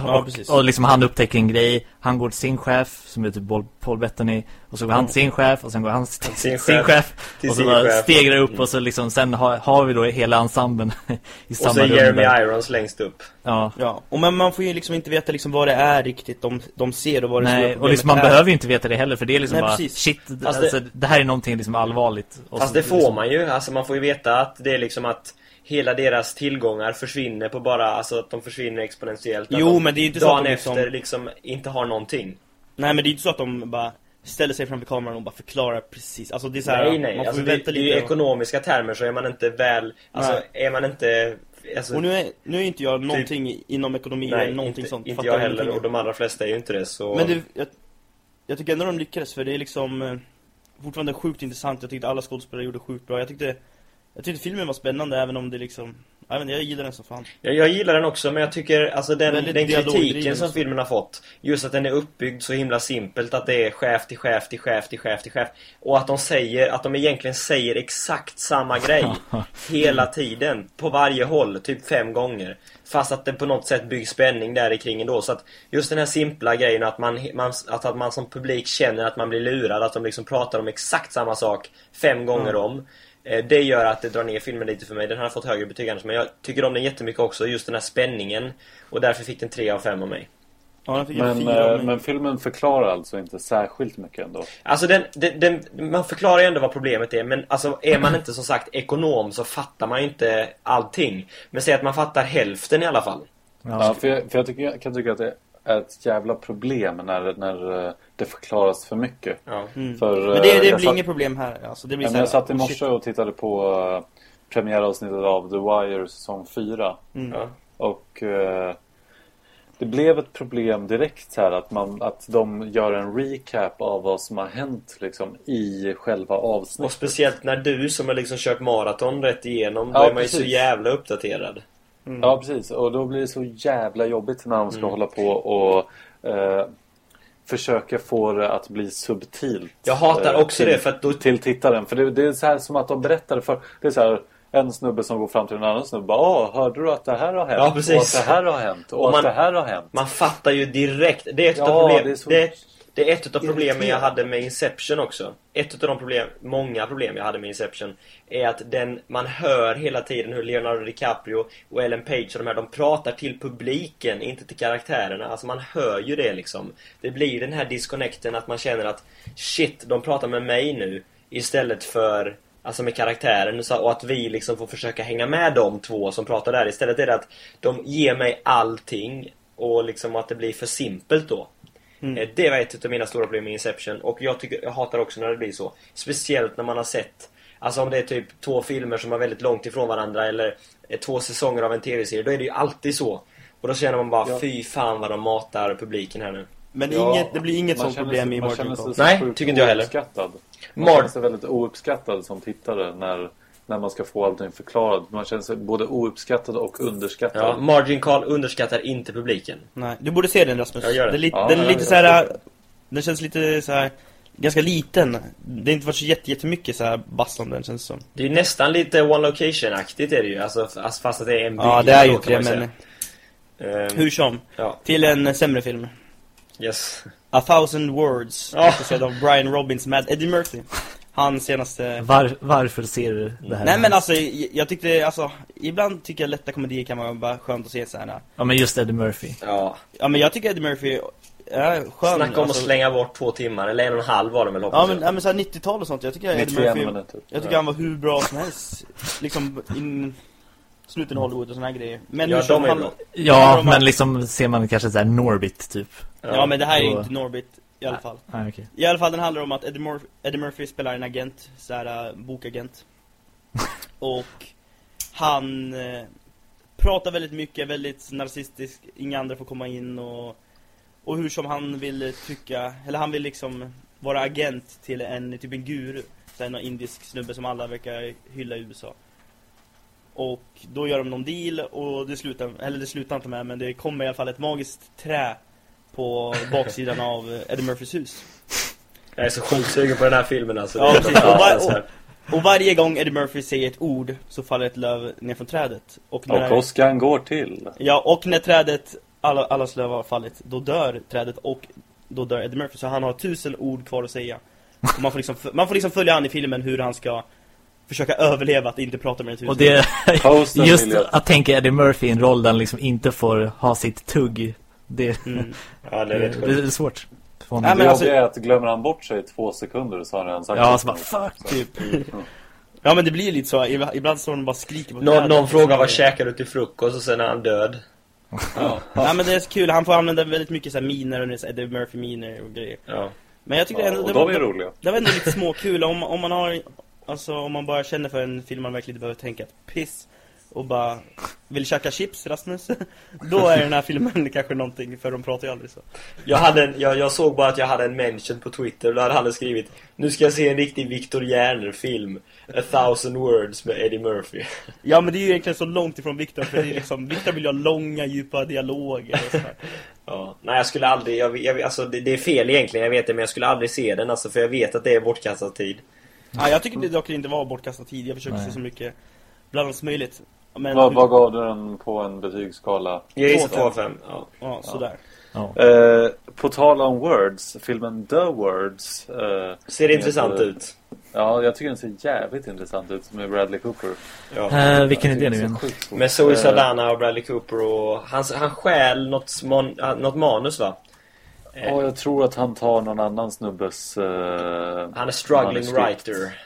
Ja, och, precis. och liksom han upptäcker en grej. Han går till sin chef som är typ Paul- Bettany. Och så går han till sin chef och sen går han till Sin sin, chef. chef. Till och så sin bara stegrar upp och så liksom sen har, har vi då hela ensemblen i Och samma så rum. Jeremy där. Irons längst upp. Ja. Ja, och men man får ju liksom inte veta liksom vad det är riktigt de, de ser och vad det Nej, och liksom man är. behöver ju inte veta det heller för det är liksom Nej, bara precis. shit, alltså, det... här är någonting liksom allvarligt. Och Fast så- det får liksom- man ju. Alltså man får ju veta att det är liksom att hela deras tillgångar försvinner på bara, alltså att de försvinner exponentiellt. Jo, de men det är ju inte så att de liksom- efter liksom inte har någonting. Nej men det är inte så att de bara ställer sig framför kameran och bara förklarar precis. Alltså det är så här, nej, nej. man får Alltså, ju det, vänta det är ju lite. ekonomiska termer så är man inte väl, alltså Nej. är man inte, alltså, och nu är, nu är inte jag någonting i- inom ekonomi nej, eller någonting inte, sånt. inte jag heller och de allra flesta är ju inte det så. Men det, jag, jag tycker ändå de lyckades för det är liksom eh, fortfarande sjukt intressant. Jag tyckte alla skådespelare gjorde sjukt bra. Jag tyckte, jag tyckte filmen var spännande även om det liksom, jag vet inte, jag gillar den som fan. Jag, jag gillar den också men jag tycker alltså den, den kritiken som filmen har fått Just att den är uppbyggd så himla simpelt att det är chef till chef till chef till chef till chef Och att de säger, att de egentligen säger exakt samma grej Hela tiden, på varje håll, typ fem gånger Fast att det på något sätt byggs spänning där kring ändå så att Just den här simpla grejen att man, man, att, att man som publik känner att man blir lurad Att de liksom pratar om exakt samma sak fem gånger om Eh, Det gör att det drar ner filmen lite för mig. Den har fått högre betyg annars, men jag tycker om den jättemycket också. Just den här spänningen. Och därför fick den 3 av 5 av mig. Ja, Men, eh, men filmen förklarar alltså inte särskilt mycket ändå. Alltså den, den, den, man förklarar ju ändå vad problemet är, men alltså är man inte som sagt ekonom så fattar man ju inte allting. Men säg att man fattar hälften i alla fall. Ja, för jag, för jag, tycker, jag kan tycka att det är ett jävla problem när, när eh, det förklaras för mycket. Ja. Mm. För, Men det, eh, det jag blir satt- inget problem här. Alltså, det blir Ja, så men här, jag satt i oh, morse och tittade på uh, premiäravsnittet av The Wire säsong 4. Mm. Ja. Och eh, det blev ett problem direkt här att, man, att de gör en recap av vad som har hänt liksom, i själva Och avsnittet. speciellt när du som har liksom kört maraton rätt igenom, då Ja, är man ju så precis. jävla uppdaterad. Mm. Ja, precis. Och då blir det så jävla jobbigt när de ska Mm. hålla på och eh, försöka få det att bli subtilt. Jag hatar eh, också till, det för att då... till tittaren. För det, det är så här som att de berättar för... Det är så här en snubbe som går fram till en annan snubbe bara Åh, hörde du att det här har hänt? Ja, precis. Och att det här har hänt? Och, Och man- att det här har hänt? Man fattar ju direkt. Det är ett Ja, problem. det är så- Det är, Det är ett av problemen jag hade med Inception också. Ett av de problem, många problem jag hade med Inception är att den, man hör hela tiden hur Leonardo DiCaprio och Ellen Page och de här, de pratar till publiken, inte till karaktärerna. Alltså man hör ju det liksom. Det blir den här disconnecten att man känner att shit, de pratar med mig nu istället för Alltså med karaktären och att vi liksom får försöka hänga med de två som pratar där. Istället är det att de ger mig allting och liksom att det blir för simpelt då. Mm. Eh, Det var ett av mina stora problem med Inception och jag, tycker, jag hatar också när det blir så. Speciellt när man har sett Alltså om det är typ två filmer som är väldigt långt ifrån varandra eller eh, två säsonger av en tv-serie, då är det ju alltid så. Och då känner man bara, Ja. fy fan vad de matar publiken här nu. Men Ja, inget, det blir inget sånt problem sig- i Martin så Nej, tycker inte jag heller. Man Mar- känner sig väldigt ouppskattad som tittare när, när man ska få allting förklarat. Man känner sig både ouppskattad och underskattad. Ja, Margin Call underskattar inte publiken. Nej, du borde se den Rasmus. Jag gör det. Den, Ja, den är lite så här. Den känns lite så här ganska liten. Det har inte varit så jätte- jättemycket så här om den känns som. Det är ju nästan lite One Location-aktigt är det ju. Alltså fast att det är en by. Ja, det är ju det, men. Ehm, hur som. Ja, Till en sämre film. yes. A thousand words. Regisserad av Brian Robbins med Eddie Murphy. Hans senaste... Var, varför ser du det här? Nej men alltså, jag jag tyckte, alltså, ibland tycker jag lätta komedier kan vara bara skönt att se så här. Ja men just Eddie Murphy. Ja. Ja men jag tycker Eddie Murphy är skön. Snacka om att alltså. slänga bort två timmar, eller en och en halv var det väl Ja men, ja, men så här 90-tal och sånt, jag tycker Eddie 91 Murphy minuter. Jag tycker han var hur bra som helst Liksom in Sluten Hollywood och såna här grejer Men Ja, de är han- bra. Ja, men liksom ser man kanske så här Norbit typ. Ja men det här är ju Och- inte Norbit i alla fall. Nej, okej. I alla fall den handlar om att Eddie, Mur- Eddie Murphy spelar en agent Såhär uh, bokagent. Och Han eh, Pratar väldigt mycket, väldigt narcissistisk. Inga andra får komma in och Och hur som han vill tycka Eller han vill liksom Vara agent till en, typ en guru. Sen någon indisk snubbe som alla verkar hylla i USA. Och då gör de någon deal och det slutar, eller det slutar inte med men det kommer i alla fall ett magiskt trä På baksidan av Eddie Murphys hus Jag är så sjukt sugen på den här filmen alltså. Ja, precis. Och var- fruktansvärt. Och varje gång Eddie Murphy säger ett ord så faller ett löv ner från trädet Och när, Och Oscar går till. ja, och när trädet, alla, allas löv har fallit Då dör trädet och då dör Eddie Murphy Så han har tusen ord kvar att säga och man, får liksom, man får liksom följa han i filmen hur han ska Försöka överleva att inte prata med tusen Och det, just att tänka Eddie Murphy i en roll där han liksom inte får ha sitt tugg. Det, mm. Ja, det är det sjukt. är svårt. Honom. Nej, men det alltså- är att glömmer han bort sig i två sekunder så har han redan sagt Ja, det. så bara, fuck. Typ Ja men det blir lite så, Ibland- står och bara skriker på Någon, trädet. någon frågar vad käkar du till frukost och sen är han död. Ja. Nej men det är så kul, han får använda väldigt mycket så här miner och så här Eddie Murphy miner och grejer ja. Men jag tycker Ja, ändå det de var, är roliga. det var ändå lite småkul om, om man har Alltså om man bara känner för en film man verkligen inte behöver tänka att piss Och bara vill käka chips Rasmus? Då är den här filmen kanske någonting för de pratar ju aldrig så. Jag, hade en, jag, jag såg bara att jag hade en mention på Twitter Där hade han skrivit Nu ska jag se en riktig Victor Järner-film A thousand words med Eddie Murphy. Ja men det är ju egentligen så långt ifrån Victor för det är liksom Victor vill ju ha långa djupa dialoger och sådär. Ja, nej jag skulle aldrig, jag, jag, alltså det, det är fel egentligen, jag vet det Men jag skulle aldrig se den alltså, för jag vet att det är bortkastad tid. Ja jag tycker det dock inte var bortkastad tid, jag försöker Nej. se så mycket Bland annat som möjligt Men Vad, vad gav du den på en betygsskala? Jag gissar Två, 2 av 5 ja. Ja, sådär Ja. Eh, på tal om words, filmen The Words. Eh, Ser det intressant ut? Ja, jag tycker den ser jävligt intressant ut med Bradley Cooper. Ja. Eh, vilken är det nu igen? Med Zoe Eh, Saldana och Bradley Cooper och han, han stjäl något, mon, något manus va? Eh, Ja, jag tror att han tar någon annan snubbes... eh, Han är struggling manuskript. writer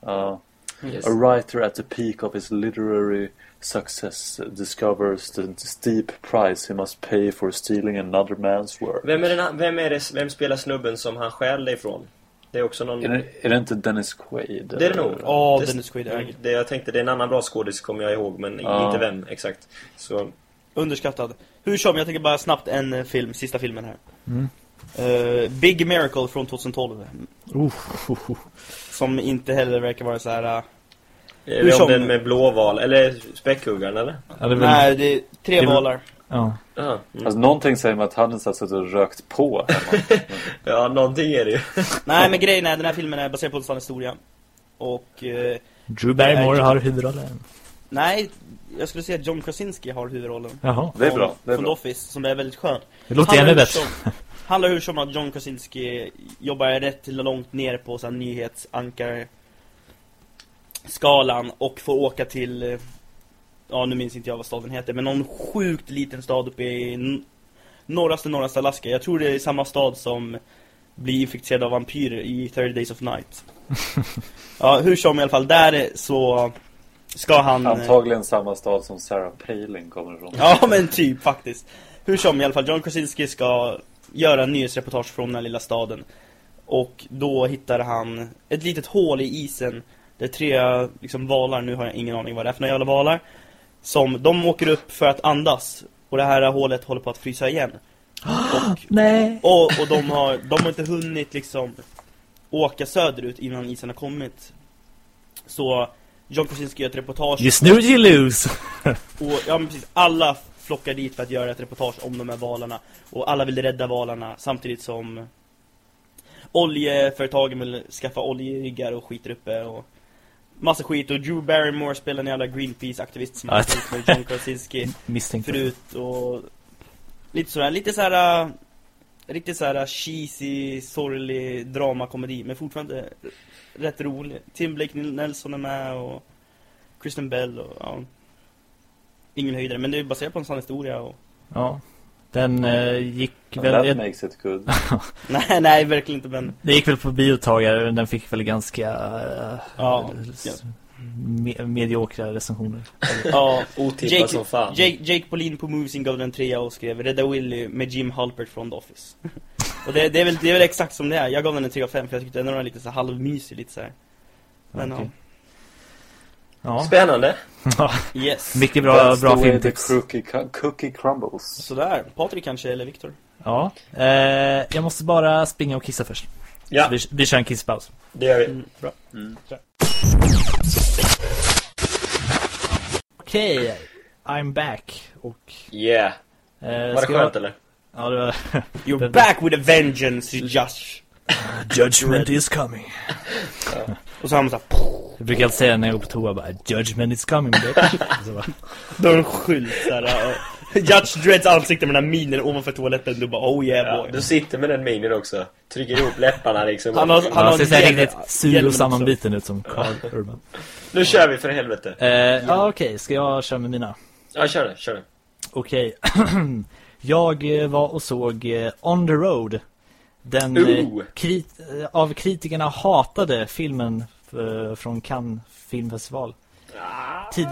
Ja. yes. A writer at the peak of his literary success discovers the steep price he must pay for stealing another man's work. Vem är, den, vem är det, vem spelar snubben som han stjäl det ifrån? Det är också någon... Är det, är det inte Dennis Quaid? Det är det nog. Åh, Det- Dennis Quaid äger Det, jag tänkte det är en annan bra skådis kommer jag ihåg men Ja. inte vem exakt. Så Underskattad. Hur som, jag tänker bara snabbt en eh, film, sista filmen här. Mm. Eh, Big Miracle från 2012. Uh, uh, uh. Som inte heller verkar vara så här. Är det om den med blåval eller späckhuggaren eller? Ja, det är väl, Nej, det är tre det är valar. ja. Mm. Alltså, någonting säger mig att han har suttit och rökt på. Ja, någonting är det ju. Nej, men grejen är den här filmen är baserad på en sann historia. Och eh, Drew Barrymore har huvudrollen. nej, jag skulle säga att John Krasinski har huvudrollen. Jaha. Det är bra. Det är Från bra. Office, som är väldigt skön. Det låter ännu bättre. handlar hur som att John Krasinski jobbar rätt långt ner på så här nyhetsankar skalan och får åka till eh, ja nu minns inte jag vad staden heter men någon sjukt liten stad uppe i norraste norraste Alaska. Jag tror det är samma stad som blir infekterad av vampyrer i 30 Days of Night. ja, hur som i alla fall där så ska han eh, Antagligen samma stad som Sarah Palin kommer ifrån. Ja men typ faktiskt. Hur som i alla fall, John Krasinski ska göra en nyhetsreportage från den här lilla staden. Och då hittar han ett litet hål i isen där tre liksom valar, nu har jag ingen aning vad det är för några jävla valar. Som de åker upp för att andas. Och det här hålet håller på att frysa igen. Och, Nej. och, och de, har, de har inte hunnit liksom åka söderut innan isen har kommit. Så John Krasinski gör ett reportage You snooze you lose. och ja men precis, alla flockar dit för att göra ett reportage om de här valarna Och alla vill rädda valarna samtidigt som Oljeföretagen vill skaffa oljeriggar och skit där uppe och Massa skit och Drew Barrymore spelar en jävla Greenpeace-aktivist som stått med John Krasinski Misstänkte. förut och Lite sådär, lite såhär äh, Riktigt såhär cheesy, sorglig dramakomedi men fortfarande rätt rolig Tim Blake Nelson är med och Kristen Bell och ja Ingen höjdare, men det är baserat på en sann historia och Ja. Den eh, gick That väl... makes it good. Nej, nej verkligen inte men Det gick väl på biotagare, den fick väl ganska eh, Ja, me mediokra recensioner. Ja, Otippat Jake, som fan. Jake, Jake Paulin på Moving gav den en trea och skrev Rädda Willy med Jim Halpert från The Office Och det, det, är väl, det är väl exakt som det är, jag gav den en 3 av 5 för jag tyckte den var lite så halvmysig lite så här. Men Okej. Ja. Spännande. ja. ja, yes Mycket bra, That's bra filmtips. cookie, cookie crumbles. Sådär, Patrik kanske eller Viktor? Ja. Eh, jag måste bara springa och kissa först. Ja, Så vi, vi kör en kisspaus. det gör vi. Mm, bra Mm. Okej, I'm back. Och... Yeah. Eh, Var det ska jag- skönt eller? Ja, det var... You're back with a vengeance, Josh Judgment is coming. Och så har man såhär, Jag brukar alltid säga när jag går på toa bara Judgment is coming bitch. Så bara, då är en skylt såhär och Judge Dredds ansikte med den här minen ovanför toaletten Du bara, oh yeah Ja, boy du sitter med den minen också. Trycker ihop läpparna liksom. Han har- Han har ser så här hjälm- riktigt sur hjälmen och också. sammanbiten ut som Carl Urban. Nu kör vi för helvete. Eh, ja, okej. Ska jag köra med mina? Ja, kör det, kör det. Okej. jag eh, var och såg eh, On the Road. Den Ooh. krit eh, av kritikerna hatade filmen eh, från Cannes filmfestival. Tid...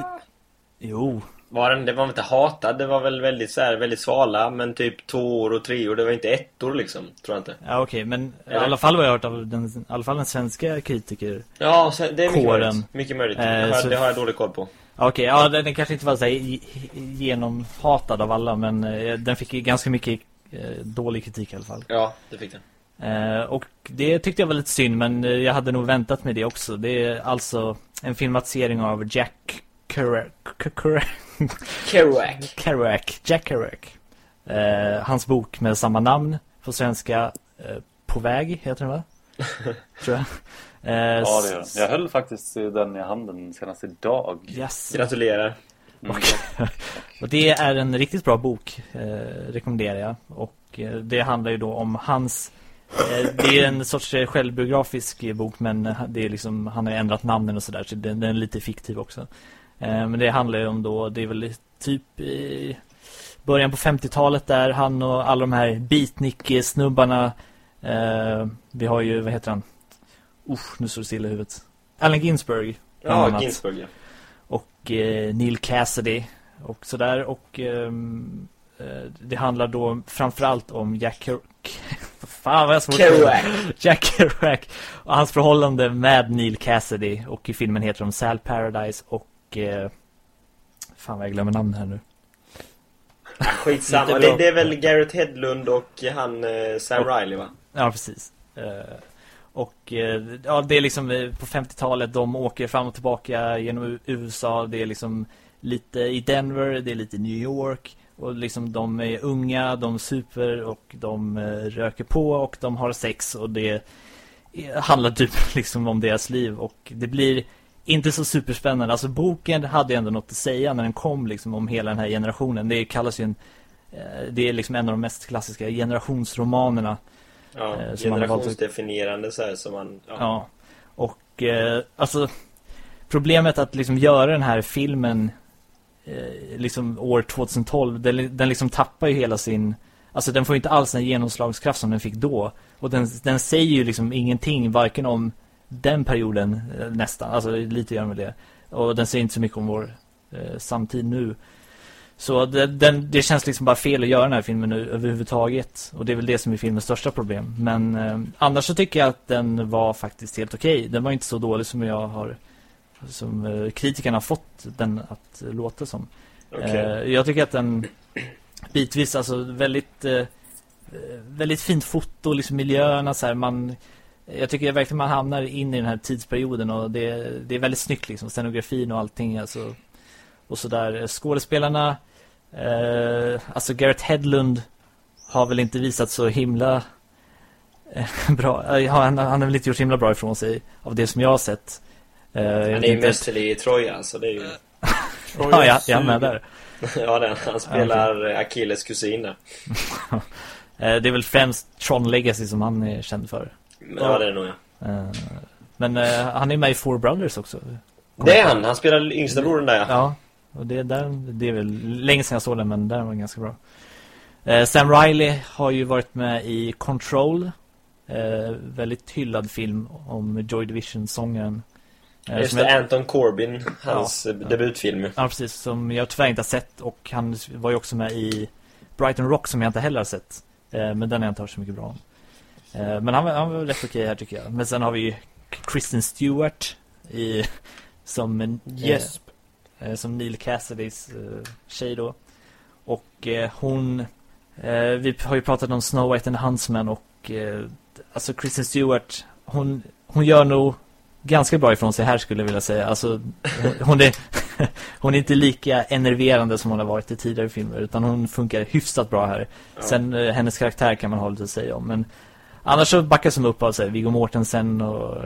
Jo. Var den, det var inte hatad, det var väl väldigt så här, väldigt svala, men typ två år och tre år, det var inte ettor liksom, tror jag inte. Ja, okej. Men i Eller? alla fall vad jag har hört av den, i alla fall den svenska kritiker. Ja, det är mycket Kåren. möjligt. Mycket möjligt. Eh, det, har, så- det har jag dålig koll på. Okej, ja den, den kanske inte var så här, i- i- genomhatad av alla men eh, den fick ju ganska mycket dålig kritik i alla fall. Ja, det fick den. Eh, och det tyckte jag var lite synd men eh, jag hade nog väntat med det också. Det är alltså en filmatisering av Jack Kerouac. Kerouac. Kerouac. Jack Kerouac. Eh, hans bok med samma namn på svenska. Eh, på väg heter den va? Tror jag. Eh, Ja, det gör den. Jag höll faktiskt den i handen senast idag. Yes. Gratulerar. Mm. Och det är en riktigt bra bok, eh, rekommenderar jag. Och eh, det handlar ju då om hans... Eh, det är en sorts eh, självbiografisk bok men det är liksom, han har ändrat namnen och sådär så den, den är lite fiktiv också. Eh, men det handlar ju om då, det är väl typ i början på 50-talet där han och alla de här beatnik-snubbarna eh, Vi har ju, vad heter han? Usch, nu står det stilla i huvudet. Allen Ginsberg Ja, annat Ginsburg. ja. Och eh, Neil Cassidy och sådär och ehm, eh, det handlar då framförallt om Jack Ker- Fan vad jag svårt Kerouac. Jack Kerouac och hans förhållande med Neil Cassidy och i filmen heter de Sal Paradise och eh, Fan vad jag glömmer namn här nu Skitsamma. Det, det är väl Garrett Hedlund och han eh, Sam Riley va? Ja, precis. Och eh, ja, det är liksom eh, på 50-talet de åker fram och tillbaka genom USA. Det är liksom lite i Denver, det är lite i New York. Och liksom de är unga, de super och de eh, röker på och de har sex och det handlar typ liksom om deras liv. Och det blir inte så superspännande. Alltså boken hade ändå något att säga när den kom liksom om hela den här generationen. Det kallas ju en det är liksom en av de mest klassiska generationsromanerna. Ja, Eh, generationsdefinierande så här som man... Ja. Ja. Och eh, alltså problemet att liksom göra den här filmen eh, liksom år 2012, den, den liksom tappar ju hela sin Alltså den får ju inte alls den genomslagskraft som den fick då. Och den, den säger ju liksom ingenting, varken om den perioden eh, nästan, alltså lite gör med det. Och den säger inte så mycket om vår eh, samtid nu. Så det, den, det känns liksom bara fel att göra den här filmen nu överhuvudtaget. Och det är väl det som är filmens största problem. Men eh, annars så tycker jag att den var faktiskt helt okej. Den var inte så dålig som jag har som eh, kritikerna har fått den att låta som. Okej. Eh, jag tycker att den bitvis, alltså väldigt eh, väldigt fint foto, liksom miljöerna så här, man jag tycker verkligen man hamnar in i den här tidsperioden och det, det är väldigt snyggt liksom, scenografin och allting alltså, och sådär. Skådespelarna eh, alltså Garrett Hedlund har väl inte visat så himla eh, bra, eh, han, han har väl inte gjort så himla bra ifrån sig av det som jag har sett. Eh, jag Han är ju inte- mästerlig i Troja, så det är ju... Ja, ja, jag är med där. ja, den, han spelar Achilles kusin där. Eh, Det är väl främst Tron Legacy som han är känd för. Ja, det är det nog ja. Men han är med i Four Brothers också. Det är han, han spelar yngsta brodern där ja. Ja, och det, där, det är väl länge sedan jag såg den, men där var den ganska bra. Eh, Sam Riley har ju varit med i Control. Eh, väldigt hyllad film om Joy Division-sångaren. Eh, Just det, jag- Anton Corbin, hans eh, debutfilm ju. Ja, precis. Som jag tyvärr inte har sett. Och han var ju också med i Brighton Rock som jag inte heller har sett. Eh, men den har jag inte hört så mycket bra om. Men han, han var rätt okej här tycker jag. Men sen har vi ju Kristen Stewart i, som, en, Yes. Eh, som Neil Cassidys eh, tjej då. Och eh, hon, eh, vi har ju pratat om Snow White and the Huntsman och alltså Kristen Stewart, hon, hon gör nog ganska bra ifrån sig här skulle jag vilja säga. Alltså, hon, är hon är inte lika enerverande som hon har varit i tidigare filmer utan hon funkar hyfsat bra här. Sen hennes karaktär kan man ha lite att säga om men annars så backas hon upp av sig Viggo Mortensen och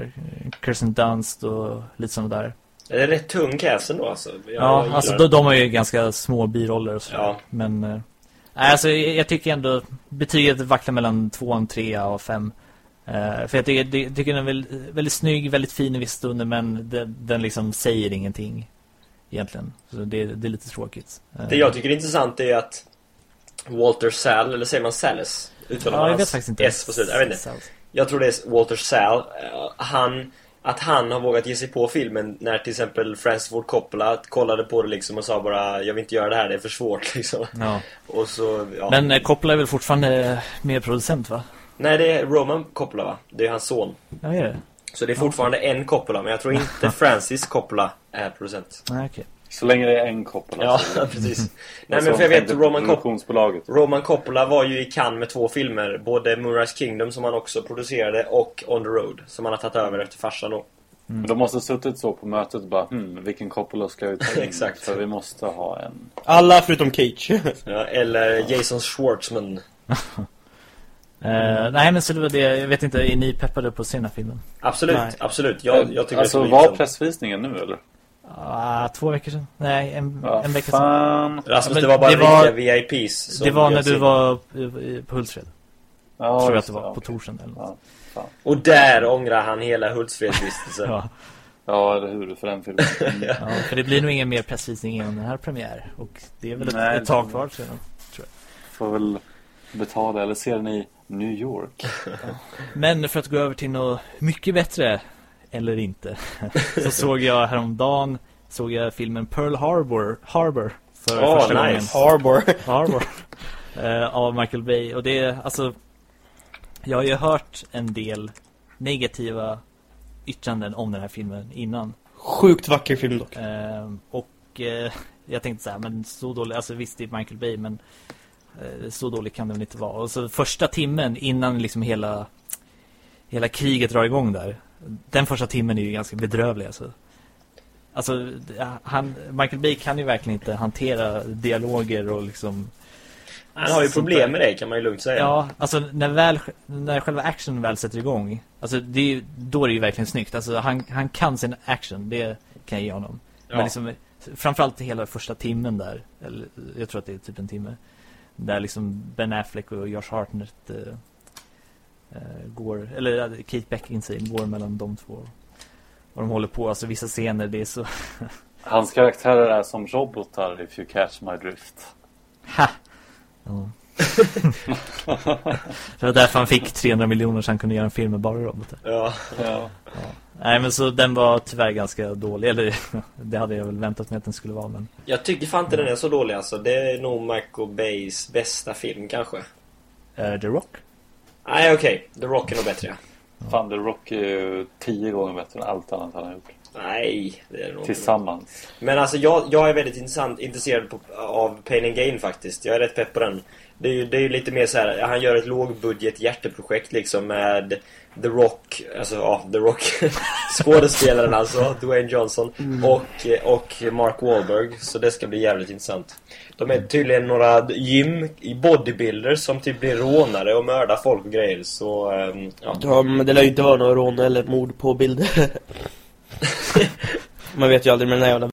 Kirsten Dunst och lite sådana där. Det är rätt tung cast ändå alltså. Jag, jag Ja, alltså den. de, de har ju ganska små biroller och så. Ja. Men eh, nej, alltså jag, jag tycker ändå betyget vacklar mellan två, en trea och fem. Eh, för jag tycker, det, tycker den är väldigt, väldigt snygg, väldigt fin i vissa stunder men det, den liksom säger ingenting egentligen. Så det, det är lite tråkigt. Eh, Det jag tycker är intressant är att Walter Sall, eller säger man Salles? Uttalar Ja, jag vet faktiskt inte. S på slutet? Jag vet inte. Jag tror det är Walter Sall. Eh, Han, att han har vågat ge sig på filmen när till exempel Francis Ford Coppola kollade på det liksom och sa bara Jag vill inte göra det här, det är för svårt liksom. Ja. Och så, ja. Men eh, Coppola är väl fortfarande mer producent va? Nej, det är Roman Coppola va? Det är hans son. Ja, är det? Så det är fortfarande en Coppola, men jag tror inte Francis Coppola är producent. Nej, okej. Så länge det är en koppel. Ja, alltså. precis. Nej Alltså, men för jag vet Roman Coppola. Roman Coppola var ju i Cannes med två filmer. Både Moonrise Kingdom som han också producerade och On the Road. Som han har tagit över efter farsan då. Men De måste ha suttit så på mötet och bara hmm, vilken Coppola ska vi ta in? Exakt. För vi måste ha en. Alla förutom Cage. Ja, eller Jason Schwartzman. Eh, nej men så det var det, jag vet inte, är ni peppade på att se den här filmen? Absolut, Nej. absolut. Jag, jag tycker alltså det var pressvisningen nu eller? Ah, två veckor sedan? Nej, en, Ja, en vecka sedan. fan. Rasmus, Men det var bara det var- VIPs. Det var jag när du var på Hultsfred. Ja, tror jag att det var, ja. på torsdagen eller något. Ja. Och där ångrar han hela Hultsfredsvistelsen. Ja. ja, eller hur? För den filmen. Mm. ja, för det blir nog ingen mer pressvisning innan den här premiär. Och det är väl ett, Nej, ett tag kvar sedan. Får väl betala eller ser ni New York? Men för att gå över till något mycket bättre, eller inte, så såg jag häromdagen såg jag filmen Pearl Harbor, Harbor för Åh, första nice. gången. Harbor. Harbor. eh, av Michael Bay. Och det är, alltså, jag har ju hört en del negativa yttranden om den här filmen innan. Sjukt vacker film dock. Eh, och eh, jag tänkte så här, men så dålig, alltså visst det är Michael Bay, men så dålig kan det väl inte vara. Och så första timmen innan liksom hela, hela kriget drar igång där. Den första timmen är ju ganska bedrövlig alltså. Alltså, han, Michael Bay kan ju verkligen inte hantera dialoger och liksom Han har ju problem med det kan man ju lugnt säga. Ja, alltså när, väl, när själva action väl sätter igång Alltså det är, ju- då är det ju verkligen snyggt Alltså han, han kan sin action, det kan jag ge honom Ja. Men liksom Framförallt hela första timmen där eller, Jag tror att det är typ en timme Där liksom Ben Affleck och Josh Hartnett eh, går, eller eh, Kate Beckinsale går mellan de två. Och de håller på, alltså vissa scener, det är så... Hans karaktärer är som robotar if you catch my drift. Ha! Ja. det var därför han fick 300 miljoner så han kunde göra en film med bara robotar. Ja. Ja. Nej men så den var tyvärr ganska dålig, eller det hade jag väl väntat mig att den skulle vara men... Jag tycker fan inte den är så dålig alltså. Det är nog Michael Bays bästa film kanske. Uh, The Rock? Nej okej, The Rock är nog bättre ja. Fan, The Rock är ju tio gånger bättre än allt annat han har gjort. Nej, det är det nog. Tillsammans. Men alltså jag, jag är väldigt intressant, intresserad på, av Pain and Gain faktiskt. Jag är rätt pepp på den. Det är ju, det är ju lite mer så här, han gör ett lågbudget hjärteprojekt liksom med The Rock, alltså ja, The Rock skådespelaren alltså, Dwayne Johnson och, och Mark Wahlberg. Så det ska bli jävligt intressant. De är tydligen några gym bodybuilders som typ blir rånare och mördar folk och grejer. Så, ehm, ja. Men det lär ju inte vara några rån eller mord på bilder. Man vet ju aldrig med den här jävla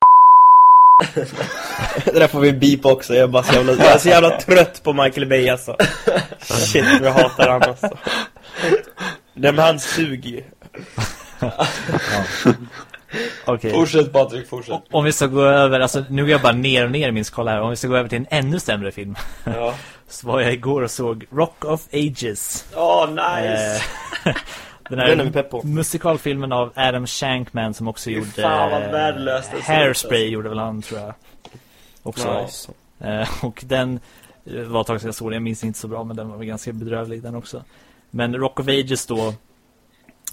Det där får vi beep också, jag är bara så jävla, jag är så jävla trött på Michael Bay alltså Shit, jag hatar han alltså Nej men han suger ju Okej. Fortsätt Patrik, fortsätt. Om vi ska gå över, alltså nu går jag bara ner och ner i min skala här. Om vi ska gå över till en ännu sämre film. Ja. Så var jag igår och såg Rock of Ages. Åh, nice! Den Den är här på musikalfilmen av Adam Shankman som också gjorde... fan vad eh, värdelöst Hairspray alltså. gjorde väl han tror jag. Också. Nice. Eh, och den eh, var ett tag sedan jag såg den, jag minns inte så bra men den var ganska bedrövlig den också. Men Rock of Ages då,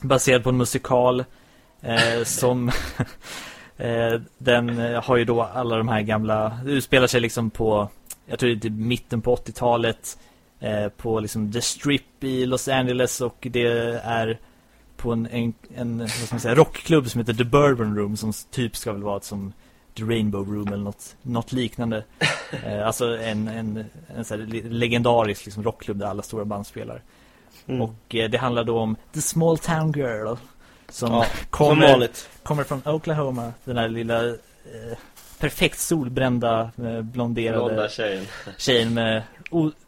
baserad på en musikal eh, som eh, den har ju då alla de här gamla, det utspelar sig liksom på, jag tror det är typ mitten på 80-talet eh, på liksom The Strip i Los Angeles och det är på en, en, en vad ska man säga, rockklubb som heter The Bourbon Room som typ ska väl vara ett som The Rainbow Room eller något, något liknande. Eh, alltså en, en, en så legendarisk liksom, rockklubb där alla stora band spelar. Mm. Och eh, det handlar då om The Small Town Girl som Ja, kommer, kommer från Oklahoma. Den här lilla eh, perfekt solbrända eh, blonderade Blonda tjejen. tjejen med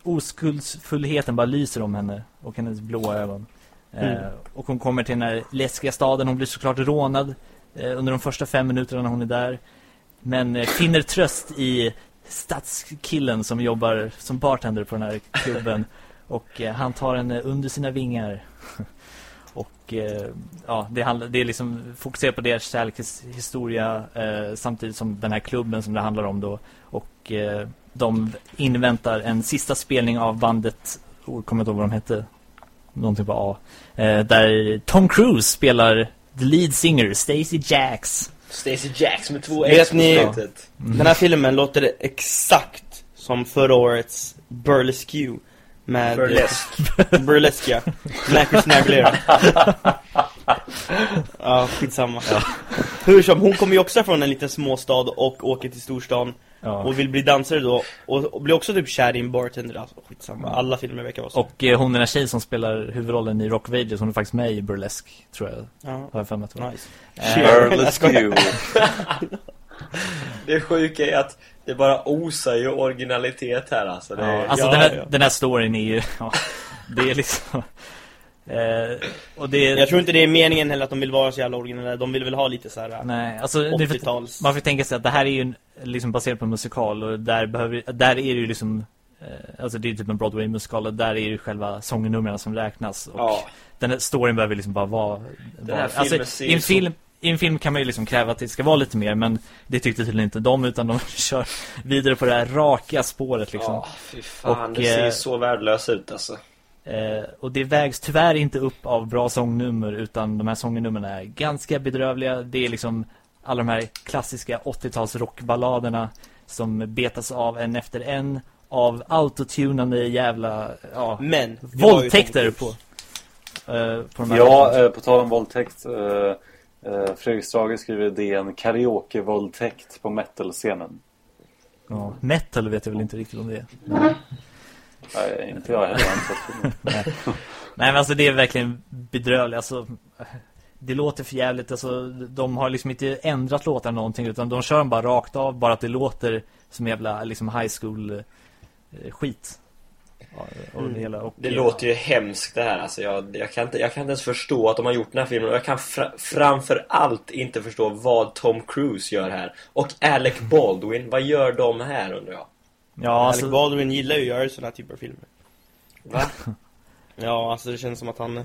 oskuldsfullheten bara lyser om henne och hennes blåa ögon. Eh, Mm. och hon kommer till den här läskiga staden. Hon blir såklart rånad eh, under de första fem minuterna när hon är där. Men eh, finner tröst i stadskillen som jobbar som bartender på den här klubben. och eh, han tar henne under sina vingar. och eh, ja, det, handlar, det är liksom fokuserat på deras kärlekshistoria eh, samtidigt som den här klubben som det handlar om då. Och eh, de inväntar en sista spelning av bandet, oh, kommer inte ihåg vad de hette, någonting på A. Eh, där Tom Cruise spelar the lead singer, Stacy Jacks. Stacy Jacks med två Vet ni- slutet. Den här filmen låter exakt som förra årets Burlesque med Burlesque. Burlesque ja. Med Christina Aguilera Ja, skitsamma Hur som, hon kommer ju också från en liten småstad och åker till storstan Ja. Och vill bli dansare då Och, och blir också typ kär i en bartender alltså, skitsamma, alla filmer verkar vara så Och eh, hon den här tjejen som spelar huvudrollen i Rock of Ages, hon är faktiskt med i Burlesque, tror jag. Ja, Har jag för mig det var. nice Eh, Jag. Burlesque. Det sjuka är att det bara osar ju originalitet här alltså. Det, Ja, alltså ja, den, här, ja. den här storyn är ju, ja, det är liksom... Eh, och det Jag tror inte det är meningen heller att de vill vara så jävla originella De vill väl ha lite så här Nej, alltså för, 80-tals man får tänka sig att det här är ju en, liksom baserat på en musikal och där behöver, där är det ju liksom eh, Alltså det är typ en Broadway-musikal och där är det ju själva sångnumren som räknas och Ja, den här storyn behöver liksom bara vara, vara alltså, i en så- film i en film kan man ju liksom kräva att det ska vara lite mer Men det tyckte tydligen inte de utan de kör vidare på det här raka spåret liksom ja fy fan. Och, det ser eh, så värdelöst ut alltså. Eh, och det vägs tyvärr inte upp av bra sångnummer utan de här sångnumren är ganska bedrövliga. Det är liksom alla de här klassiska 80-tals rockballaderna som betas av en efter en av autotunande jävla ja, Men våldtäkter på, eh, på de här Ja, eh, på tal om våldtäkt. Eh, eh, Fredrik Strage skriver i DN karaoke-våldtäkt på metal-scenen. ja, Metal vet jag väl inte riktigt om det är. Nej, inte jag heller. Nej men alltså det är verkligen bedrövligt alltså, Det låter för jävligt alltså, De har liksom inte ändrat låtar någonting Utan de kör dem bara rakt av Bara att det låter som jävla liksom high school eh, skit. Och det, Mm. hela. Och, Det eh, låter ju hemskt det här alltså. Jag, jag, kan inte, jag kan inte ens förstå att de har gjort den här filmen. Och jag kan fra, framför allt inte förstå vad Tom Cruise gör här. Och Alec Baldwin, vad gör de här undrar jag? Ja, Alec alltså, Baldwin gillar ju att göra såna här typer av filmer. Va? Ja, alltså det känns som att han...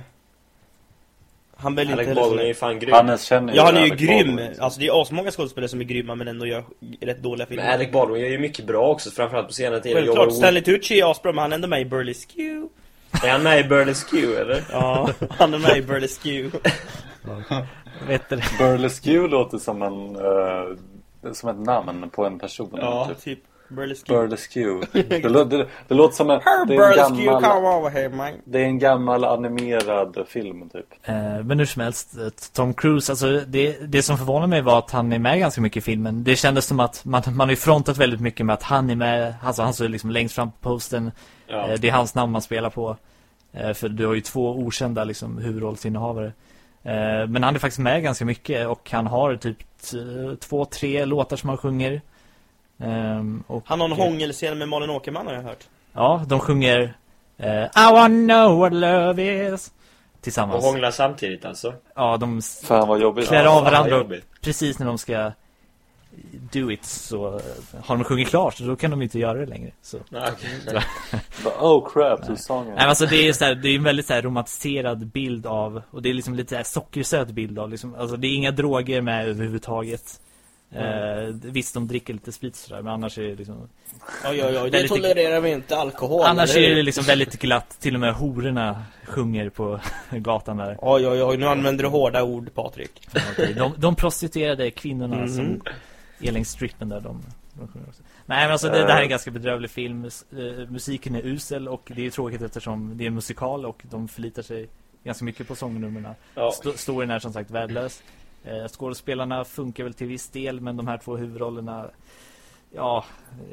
Han väljer Alec inte Baldwin är ju fan grym. Ja, Hannes känner han är ju Alec grym. Baldwin. Alltså det är asmånga skådespelare som är grymma men ändå gör rätt dåliga filmer. Men Alec Baldwin gör ju mycket bra också, framförallt på senare tid. Självklart, Jobbar- Stanley Tucci är asbra men han är ändå med i Burlesque. Är han med i Burlesque eller? Ja, han är med i Burlesque. vet du, Burlesque låter som en eh, som ett namn på en person. Ja. Typ. typ Burlesque. Burlesque. Det, lå- det, det låter som en, Her det är en gammal, over here man. det är en gammal animerad film typ. eh, men hur som helst, eh, Tom Cruise, alltså det, det som förvånar mig var att han är med ganska mycket i filmen. Det kändes som att man, man har ju frontat väldigt mycket med att han är med, alltså han står liksom längst fram på posten. Ja. Eh, Det är hans namn man spelar på. Eh, För du har ju två okända liksom, huvudrollsinnehavare. Eh, Men han är faktiskt med ganska mycket och han har typ två, tre låtar som han sjunger. Och, Han har en hångelscen med Malin Åkerman har jag hört. Ja, de sjunger eh, I wanna know what love is. Och Tillsammans. hånglar samtidigt alltså. Ja, de Fan vad jobbigt. klär Ja, av varandra och jobbigt. precis när de ska do it så eh, har de sjungit klart så då kan de inte göra det längre. Så. Ja, okej. Oh crap, du sången. Nej, men alltså det är så här, det är en väldigt så här romantiserad bild av och det är liksom lite så här sockersöt bild av liksom, alltså det är inga droger med överhuvudtaget. Eh, visst de dricker lite sprit sådär men annars är det liksom Oj, oj, oj, det tolererar vi inte alkohol. Annars är det liksom väldigt glatt, till och med hororna sjunger på gatan där. Oj, oj, oj, nu använder du hårda ord, Patrik. De, de prostituerade kvinnorna Mhm. som är längs strippen där de, de sjunger också. Nej men alltså det, det här är en ganska bedrövlig film. Eh, musiken är usel och det är tråkigt eftersom det är en musikal och de förlitar sig ganska mycket på sångnumren. Ja. Sto- Storyn är som sagt värdelös. Eh, skådespelarna funkar väl till viss del men de här två huvudrollerna Ja,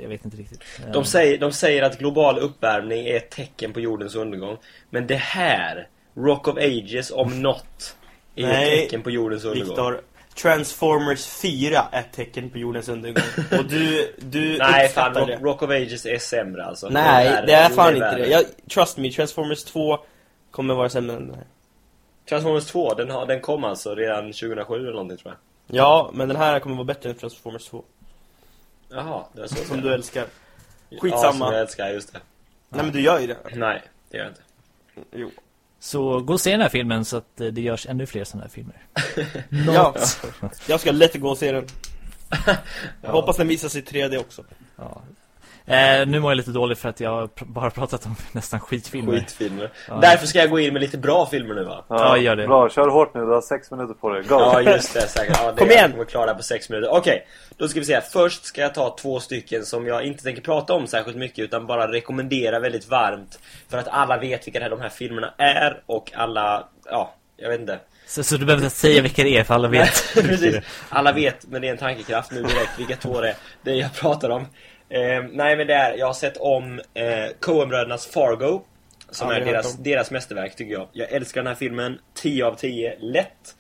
jag vet inte riktigt. Eh, De säger, de säger att global uppvärmning är ett tecken på jordens undergång. Men det här, Rock of Ages om något, är ett Nej, tecken på jordens undergång. Viktor, Transformers 4 är ett tecken på jordens undergång. Och du, du Nej, fan, Rock, det. Rock of Ages är sämre alltså. Nej, det är Jo, fan inte det. Jag, trust me, Transformers 2 kommer vara sämre än den här. Transformers 2, den, har, den kom alltså redan 2007 eller någonting tror jag. Ja, men den här kommer vara bättre än Transformers 2. Jaha, det är så. Som du älskar. Ja, skitsamma. som jag älskar, just det. Nej men du gör ju det. Nej, det gör jag inte. Jo. Så gå och se den här filmen så att eh, det görs ännu fler sådana här filmer. Ja, jag ska lätt gå och se den. Jag hoppas den visas i 3D också. Ja. Eh, nu mår jag lite dåligt för att jag har pr- bara pratat om nästan skitfilmer. Skitfilmer. Ja. Därför ska jag gå in med lite bra filmer nu va? Ja, gör det. Bra, kör hårt nu. Du har sex minuter på dig. Go! Ja, just det. Säkert. Ja, det Kom igen! Jag klara på sex minuter. Okej, då ska vi se. Först ska jag ta två stycken som jag inte tänker prata om särskilt mycket utan bara rekommendera väldigt varmt. För att alla vet vilka de här filmerna är och alla, ja, jag vet inte. Så, så du behöver inte säga vilka det är för alla vet. Precis. Alla vet, men det är en tankekraft nu direkt vilka två det är, det jag pratar om. Eh, nej men det är, jag har sett om eh, Coen-brödernas Fargo. Som Aldrig är deras, deras mästerverk tycker jag. Jag älskar den här filmen, 10 av 10, lätt.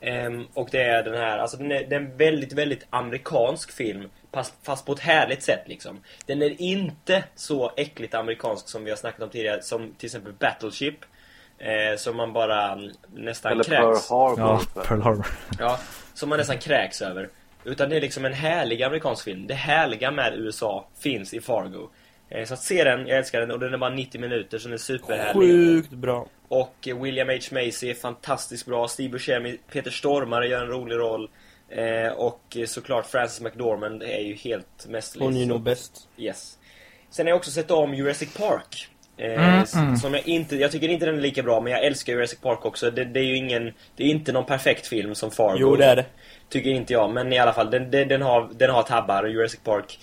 Ehm, och det är den här, alltså den är, det är en väldigt, väldigt amerikansk film. Fast, fast på ett härligt sätt liksom. Den är inte så äckligt amerikansk som vi har snackat om tidigare. Som till exempel Battleship. Eh, som man bara nästan Eller kräks. Pearl Harbor. Ja, Pearl Harbor. Ja, som man nästan kräks över. Utan det är liksom en härlig amerikansk film. Det härliga med USA finns i Fargo. Eh, Så att se den, jag älskar den och den är bara 90 minuter så den är superhärlig. Sjukt bra. Och William H. Macy är fantastiskt bra. Steve Buscemi, Peter Stormare gör en rolig roll. Eh, och såklart Frances McDormand är ju helt mästerlig. Hon är ju nog bäst. Yes. Sen har jag också sett om Jurassic Park. Eh, Mm, mm. Som jag inte, jag tycker inte den är lika bra men jag älskar Jurassic Park också. Det, det är ju ingen, det är inte någon perfekt film som Fargo. Jo, det är det. Tycker inte jag, men i alla fall den, den, den, har, den har tabbar, Jurassic Park.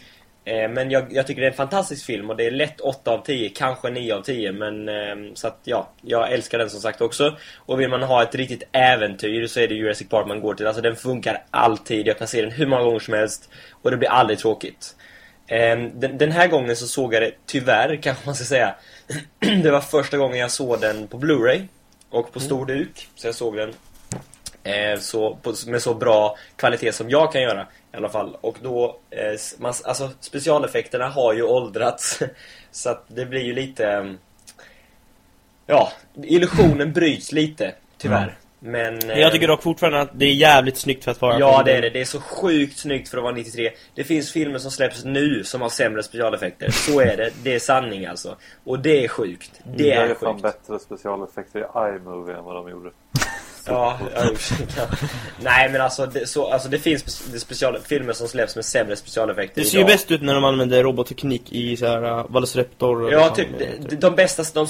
Eh, men jag, jag tycker det är en fantastisk film och det är lätt 8 av 10, kanske 9 av 10 men eh, så att ja, jag älskar den som sagt också. Och vill man ha ett riktigt äventyr så är det Jurassic Park man går till. Alltså den funkar alltid, jag kan se den hur många gånger som helst och det blir aldrig tråkigt. Eh, den, den här gången så såg jag det, tyvärr kanske man ska säga, det var första gången jag såg den på Blu-ray och på stor duk. Så jag såg den Eh, så, på, med så bra kvalitet som jag kan göra i alla fall. Och då, eh, man, alltså specialeffekterna har ju åldrats. så att det blir ju lite... mm, Ja, illusionen bryts lite, tyvärr. Men... Men jag tycker dock fortfarande att det är jävligt snyggt för att vara Ja, det är det. Det är så sjukt snyggt för att vara 93. Det finns filmer som släpps nu som har sämre specialeffekter. Så är det. Det är sanning alltså. Och det är sjukt. Det Det är är fan sjukt. bättre specialeffekter i iMovie än vad de gjorde. Ja, ja. Nej men alltså det, så, alltså det finns special, filmer som släpps med sämre specialeffekter Det ser ju idag. bäst ut när de använder robotteknik i så här uh, Velociraptor och Ja, typ de, de bästa, de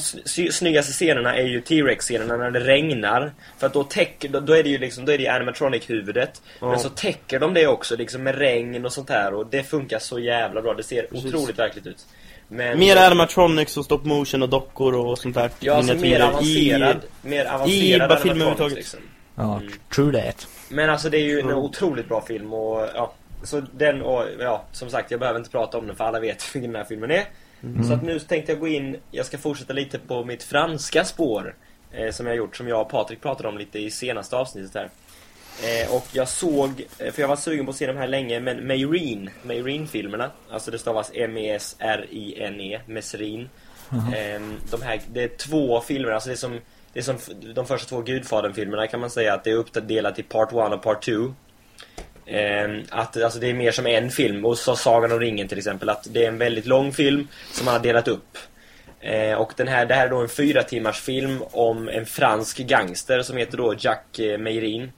snyggaste scenerna är ju T-Rex-scenerna när det regnar. För att då täcker, då, då är det ju liksom, då är det ju animatronic-huvudet. Ja. Men så täcker de det också liksom med regn och sånt här och det funkar så jävla bra. Det ser Precis. otroligt verkligt ut. Men, Mer animatronics och stop motion och dockor och sånt där Ja, alltså mer avancerad, mer avancerad filmer animatronics, överhuvudtaget. liksom. Ja, Mm. true that. Men alltså det är ju en Mm. otroligt bra film och ja, så den och ja, som sagt jag behöver inte prata om den för alla vet vilken den här filmen är. Så att nu tänkte jag gå in, jag ska fortsätta lite på mitt franska spår eh, som jag har gjort, som jag och Patrik pratade om lite i senaste avsnittet här. Eh, och jag såg, eh, för jag var sugen på att se de här länge, men Meyreen, Meyreen-filmerna, alltså det stavas M-E-S-R-I-N-E, Mesrin. Eh, de här, det är två filmer, alltså det är som, det är som de första två Gudfadern-filmerna kan man säga att det är uppdelat i Part 1 och Part 2. Ehm, att alltså, det är mer som en film, och så Sagan om ringen till exempel, att det är en väldigt lång film som man har delat upp. Eh, och den här, det här är då en fyra timmars film om en fransk gangster som heter då Jack eh, Meyrin.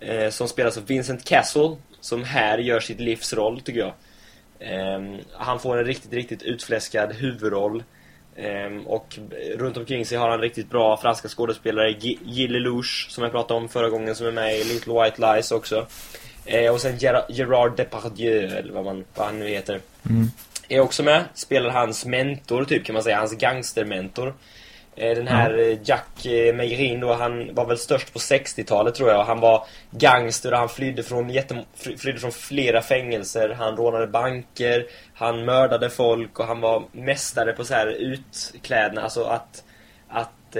Eh, som spelas av Vincent Castle, som här gör sitt livs roll tycker jag. Ehm, han får en riktigt, riktigt utfläskad huvudroll. Ehm, och runt omkring sig har han riktigt bra franska skådespelare. Gi- Gilles Lelouch, som jag pratade om förra gången, som är med i Little White Lies också. Eh, och sen Gerard, Gerard Depardieu, eller vad, man, vad han nu heter. Är också med. Spelar hans mentor, typ kan man säga. Hans gangstermentor. Eh, Den här eh, Jack eh, Meyrin då, han var väl störst på 60-talet tror jag. Han var gangster och han flydde från, flydde från flera fängelser. Han rånade banker, han mördade folk och han var mästare på så här utklädnad. Alltså att, att,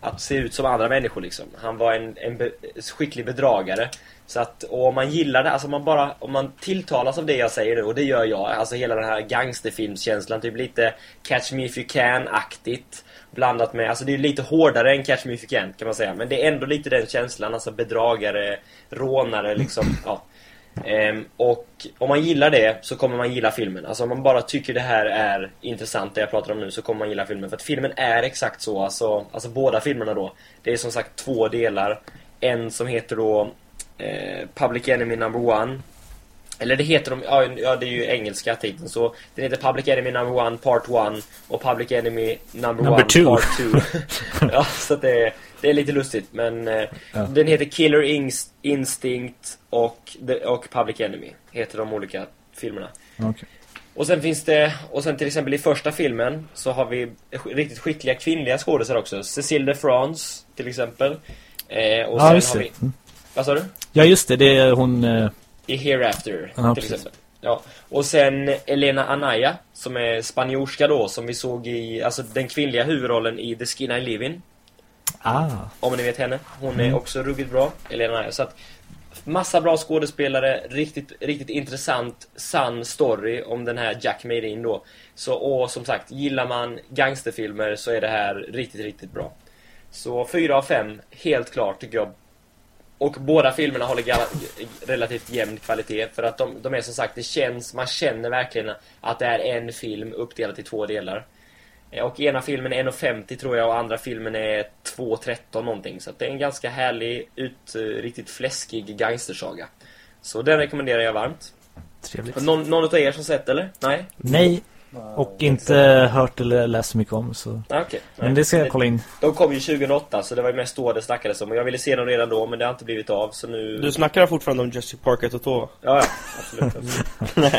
att se ut som andra människor liksom. Han var en, en be, skicklig bedragare. Så att, och om man gillar det, alltså om man bara, om man tilltalas av det jag säger nu, och det gör jag, alltså hela den här gangsterfilmskänslan, typ lite Catch Me If You Can-aktigt. Blandat med, alltså det är lite hårdare än Catch Me If You Can kan man säga, men det är ändå lite den känslan, alltså bedragare, rånare liksom, ja. Ehm, och om man gillar det så kommer man gilla filmen. Alltså om man bara tycker det här är intressant det jag pratar om nu så kommer man gilla filmen. För att filmen är exakt så, alltså, alltså båda filmerna då. Det är som sagt två delar. En som heter då eh, Public Enemy Number One. Eller det heter de, ja, det är ju engelska titeln så Den heter Public Enemy Number One Part 1 och Public Enemy Number, Number One two. Part 2 Ja, så det, är- det är lite lustigt men eh, Ja. Den heter Killer Inst- Instinct och, och Public Enemy Heter de olika filmerna Okej. och sen finns det, och sen till exempel i första filmen så har vi riktigt skickliga kvinnliga skådespelare också. Cécile de France till exempel. Eh, och Ja, sen just har det. vi, Mm. vad sa du? Ja, just det. Det är hon... I Hereafter Ja, till exempel. Ja. Och sen Elena Anaya som är spanjorska då som vi såg i, alltså den kvinnliga huvudrollen i The Skin I Live In. Ah. Om ni vet henne. Hon är Mm. också ruggigt bra, Elena Anaya. Så att Massa bra skådespelare, riktigt, riktigt intressant, sann story om den här Jack Meyrin då. Så, och som sagt, gillar man gangsterfilmer så är det här riktigt, riktigt bra. Så 4 av 5, helt klart tycker jag. Och båda filmerna håller relativt jämn kvalitet för att de, de är som sagt, det känns, man känner verkligen att det är en film uppdelad i två delar. Eh, Och ena filmen är 1,50 tror jag och andra filmen är 2,13 någonting. Så att det är en ganska härlig, ut, eh, riktigt fläskig gangstersaga. Så den rekommenderar jag varmt. Trevligt. Någon, någon av er som sett eller? Nej? Nej, och inte hört eller läst så mycket om. Så. Ah. Nej. Men det ska jag kolla in. De kom ju 2008 så det var ju mest då det snackades om. Och jag ville se dem redan då men det har inte blivit av så nu... Du snackar fortfarande om Jurassic Park 1 och 2? Ja, ja. Absolut. absolut.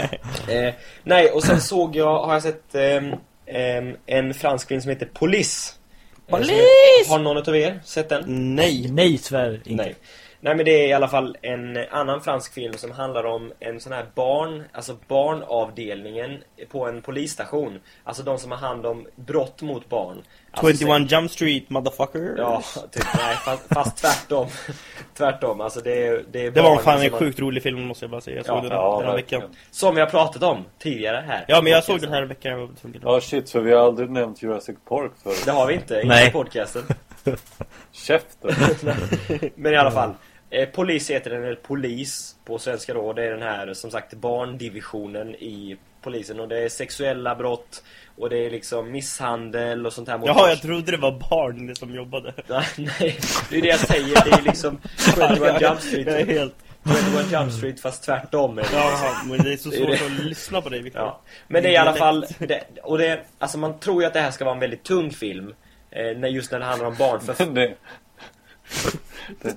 Nej. Eh, nej, och sen såg jag, har jag sett ehm, en fransk film som heter Police. Eh, heter- Har någon av er sett den? Nej. Nej, tyvärr inte. Nej. Nej men det är i alla fall en annan fransk film som handlar om en sån här barn, alltså barnavdelningen på en polisstation. Alltså de som har hand om brott mot barn. Alltså, 21 Jump Street, motherfucker. Ja, typ, nej, fast, fast tvärtom. tvärtom, alltså det är, det är Det var fan en sjukt rolig film måste jag bara säga. Jag såg Ja, den ja, den här veckan. Som har pratat om tidigare här. Ja, men jag såg den här veckan. Jag Ja shit, för vi har aldrig nämnt Jurassic Park förut. Det har vi inte, i podcasten. Käften. Men i alla fall. Eh, polis heter den, eller polis på svenska då. Det är den här, som sagt, barndivisionen i polisen. Och det är sexuella brott. Och det är liksom misshandel och sånt här mot Jaha, jag trodde det var barn som jobbade. Nej, nej, det är det jag säger. Det är liksom 21 Jump Street. Jag är helt... 21 Jump Street fast tvärtom är det. Jaha, men det är så Det svårt att lyssna på dig, Victor. Ja. Men det är i alla fall, det, och det, alltså man tror ju att det här ska vara en väldigt tung film. Eh, när, just när det handlar om barn. För,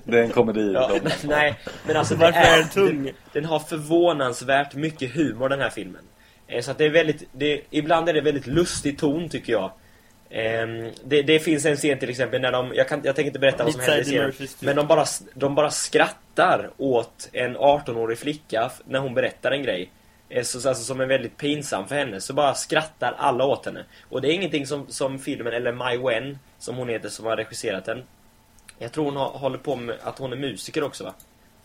det, är en komedi. ja, nej, men alltså det Varför är den tung? Den, den har förvånansvärt mycket humor den här filmen. Eh, så att det är väldigt, det, ibland är det väldigt lustig ton tycker jag. Ehm, det, det finns en scen till exempel när de, jag, kan, jag tänker inte berätta vad som händer i scenen. Men de bara, de bara skrattar åt en 18-årig flicka när hon berättar en grej. Eh, Så, alltså, som är väldigt pinsam för henne. Så bara skrattar alla åt henne. Och det är ingenting som, som filmen, eller Mai Wen, som hon heter, som har regisserat den. Jag tror hon håller på med att hon är musiker också va?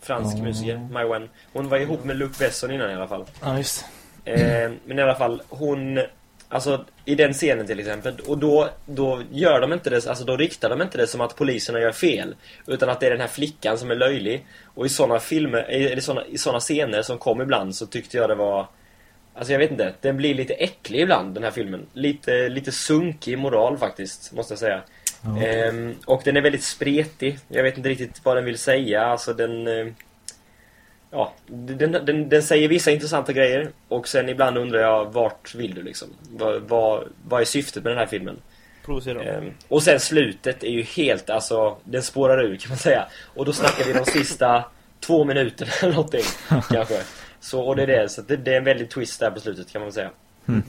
Fransk Ja. musiker, Mai Wen. Hon var ihop med Luc Besson innan i alla fall. Ja, just Eh, men i alla fall, hon... Alltså, i den scenen till exempel, och då, då gör de inte det, alltså då riktar de inte det som att poliserna gör fel. Utan att det är den här flickan som är löjlig. Och i såna filmer, i, såna, i såna scener som kom ibland så tyckte jag det var... Alltså jag vet inte, den blir lite äcklig ibland den här filmen. Lite, lite sunkig moral faktiskt, måste jag säga. Ja. Ehm, och den är väldigt spretig. Jag vet inte riktigt vad den vill säga. Alltså den... eh, Ja, den, den, den säger vissa intressanta grejer. Och sen ibland undrar jag, vart vill du liksom? Vad, vad, vad är syftet med den här filmen? Ehm, och sen slutet är ju helt, alltså, den spårar ur kan man säga. Och då snackar vi de sista två minuterna eller någonting, kanske. Så, och det är det, så det, det är en väldigt twist där på slutet kan man säga. Mm.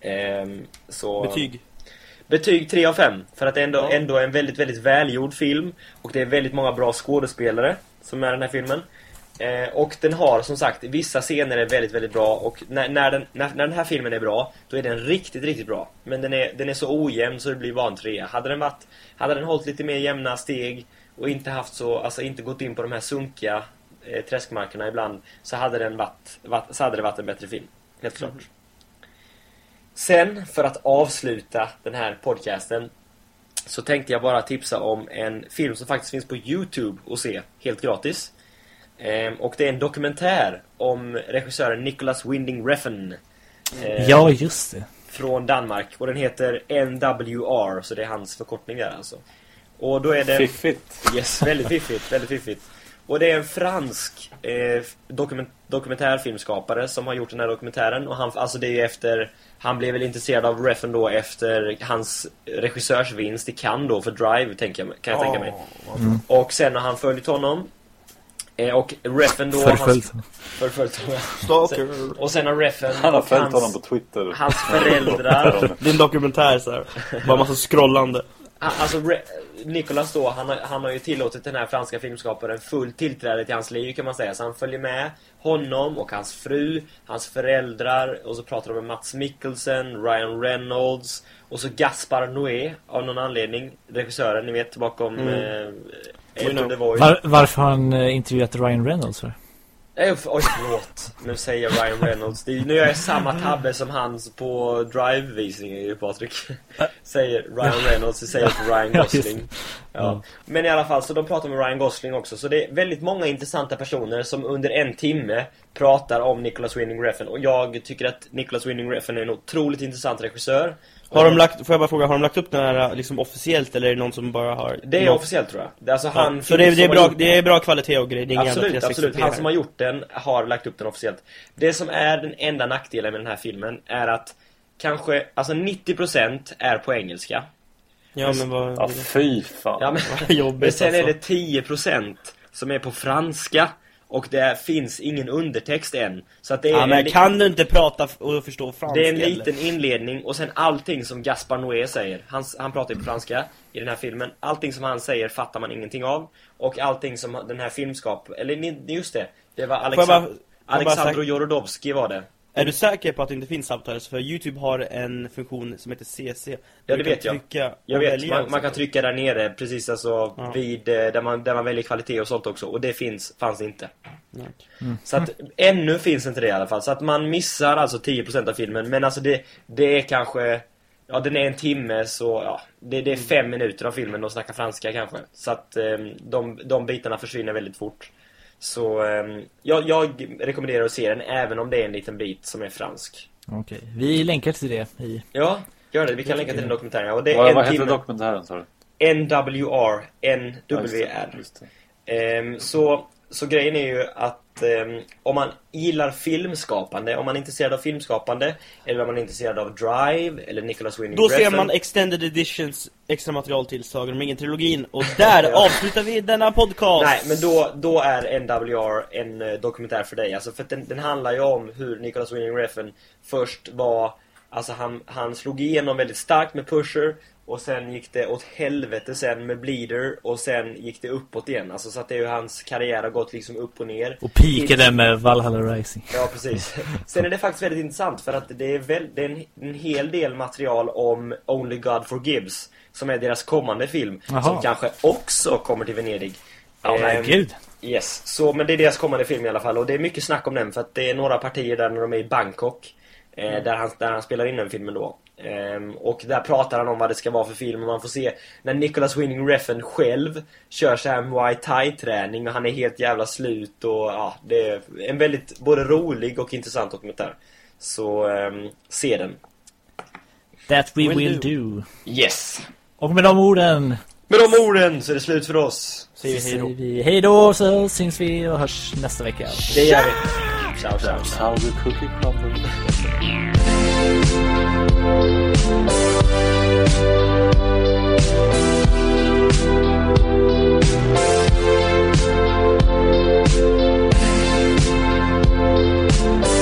Ehm, så, Betyg. Betyg 3 av 5. För att det ändå, Ja. ändå är en väldigt, väldigt välgjord film. Och det är väldigt många bra skådespelare som är i den här filmen. Eh, och den har som sagt, vissa scener är väldigt, väldigt bra. Och när, när, den, när, när den här filmen är bra, då är den riktigt, riktigt bra. Men den är, den är så ojämn så det blir bara en trea. Hade den varit, hade den hållit lite mer jämna steg och inte haft så, alltså inte gått in på de här sunkiga eh, träskmarkerna ibland, så hade den varit, varit, så hade det varit en bättre film. Helt klart. Sen, för att avsluta den här podcasten så tänkte jag bara tipsa om en film som faktiskt finns på Youtube att se, helt gratis. Ehm, och det är en dokumentär om regissören Nicholas Winding Refn. eh, Ja, just det. Från Danmark. Och den heter NWR, så det är hans förkortning där alltså. Och då är det... Fiffigt. Yes, väldigt fiffigt, väldigt fiffigt. Och det är en fransk eh, dokument, dokumentärfilmskapare som har gjort den här dokumentären. Och han, alltså det är ju efter, han blev väl intresserad av Reffen då efter hans regissörsvinst i Cannes då för Drive, tänker jag, kan jag tänka mig. Och sen har han följt honom. Eh, och Reffen då... Förföljt. Förföljt honom. Och sen har Reffen Han har följt hans, honom på Twitter. hans föräldrar Det är en dokumentär så här. Bara massa scrollande. Alltså, Re- Nicholas då, han har, han har ju tillåtit den här franska filmskaparen fullt tillträde till hans liv kan man säga. Så han följer med honom och hans fru, hans föräldrar och så pratar de med Mats Mikkelsen, Ryan Reynolds och så Gaspar Noé av någon anledning. Regissören, ni vet, bakom Mm. eh. Var, varför har han eh, intervjuat Ryan Reynolds för? Eh, Oj, förlåt. Nu säger jag Ryan Reynolds. Är, nu gör jag samma tabbe som hans på Drive-visningen ju, Patrik. Säger Ryan Reynolds, det säger till Ryan Gosling. Ja. Ja. Men i alla fall, så de pratar med Ryan Gosling också. Så det är väldigt många intressanta personer som under en timme pratar om Nicholas Winding Refn. Och jag tycker att Nicholas Winding Refn är en otroligt intressant regissör. Har de lagt, får jag bara fråga, har de lagt upp den här liksom officiellt eller är det någon som bara har... Det är någon- officiellt tror jag. Det är alltså Ja, han så det, är- det, är bra, det är bra kvalitet och grejer, är Absolut, absolut. 360p Han som har gjort den har lagt upp den officiellt. Det som är den enda nackdelen med den här filmen är att kanske, alltså 90% är på engelska. Ja men vad... Ja, fy fan. Ja, men, Vad jobbigt men sen är alltså. det 10% som är på franska Och det finns ingen undertext än. Så att det är Ja, en men kan du inte prata och förstå franska? det är en eller? liten inledning och sen allting som Gaspar Noé säger. Han, han pratar ju på franska i den här filmen. Allting som han säger fattar man ingenting av. Och allting som den här filmskap... Eller just det. Det var Alexand- bara Alexandro Jorodowski var det. Är du säker på att det inte finns subtitles? För Youtube har en funktion som heter CC. Ja, det vet jag. Jag vet, man, man kan trycka där nere precis alltså Ja. vid, eh, där man, där man väljer kvalitet och sånt också. Och det finns, fanns inte. Nej. Så att ännu finns inte det i alla fall. Så att man missar alltså 10% av filmen. Men alltså det, det är kanske... Ja, den är en timme så ja, det, det är fem minuter av filmen och snackar franska kanske. Så att eh, de, de bitarna försvinner väldigt fort. Så eh, jag, jag rekommenderar att se den även om det är en liten bit som är fransk. Okej, vi länkar till det i... Ja, gör det. Vi kan länka till den dokumentären. Och det är Vad, en vad heter dokumentären sa du? NWR, NWR. Just det. Ehm, så, så grejen är ju att ehm, om man gillar filmskapande, om man är intresserad av filmskapande, eller om man är intresserad av Drive, eller Nicholas Winding Då ser Refn, man Extended Editions extra material till Sagan om ringen-trilogin Och där avslutar vi denna podcast! Nej, men då, då är NWR en eh, dokumentär för dig. Alltså för att den, den handlar ju om hur Nicholas Winding Refn först var... Alltså han, han slog igenom väldigt starkt med Pusher och sen gick det åt helvete sen med Bleeder och sen gick det uppåt igen. Alltså så att det är ju hans karriär har gått liksom upp och ner. Och pikade med Valhalla Rising. Ja, precis. Sen är det faktiskt väldigt intressant för att det är, väl, det är en, en hel del material om Only God Forgives som är deras kommande film Jaha. som kanske också kommer till Venedig. Ja, men Ehm, gud. Yes, så, men det är deras kommande film i alla fall och det är mycket snack om den för att det är några partier där när de är i Bangkok eh, där, han, där han spelar in den filmen då. Ehm, och där pratar han om vad det ska vara för film och man får se när Nicholas Winning Refn själv kör så här Muay Thai träning och han är helt jävla slut och ja, det är en väldigt både rolig och intressant dokumentär. Så ehm, se den. That we Will will do. do. Yes! Och med de orden Med de orden så är det slut för oss. Säger vi så hej då. hej då så syns vi och hörs nästa vecka. Det gör vi. Sour, sour, how the cookie crumbles.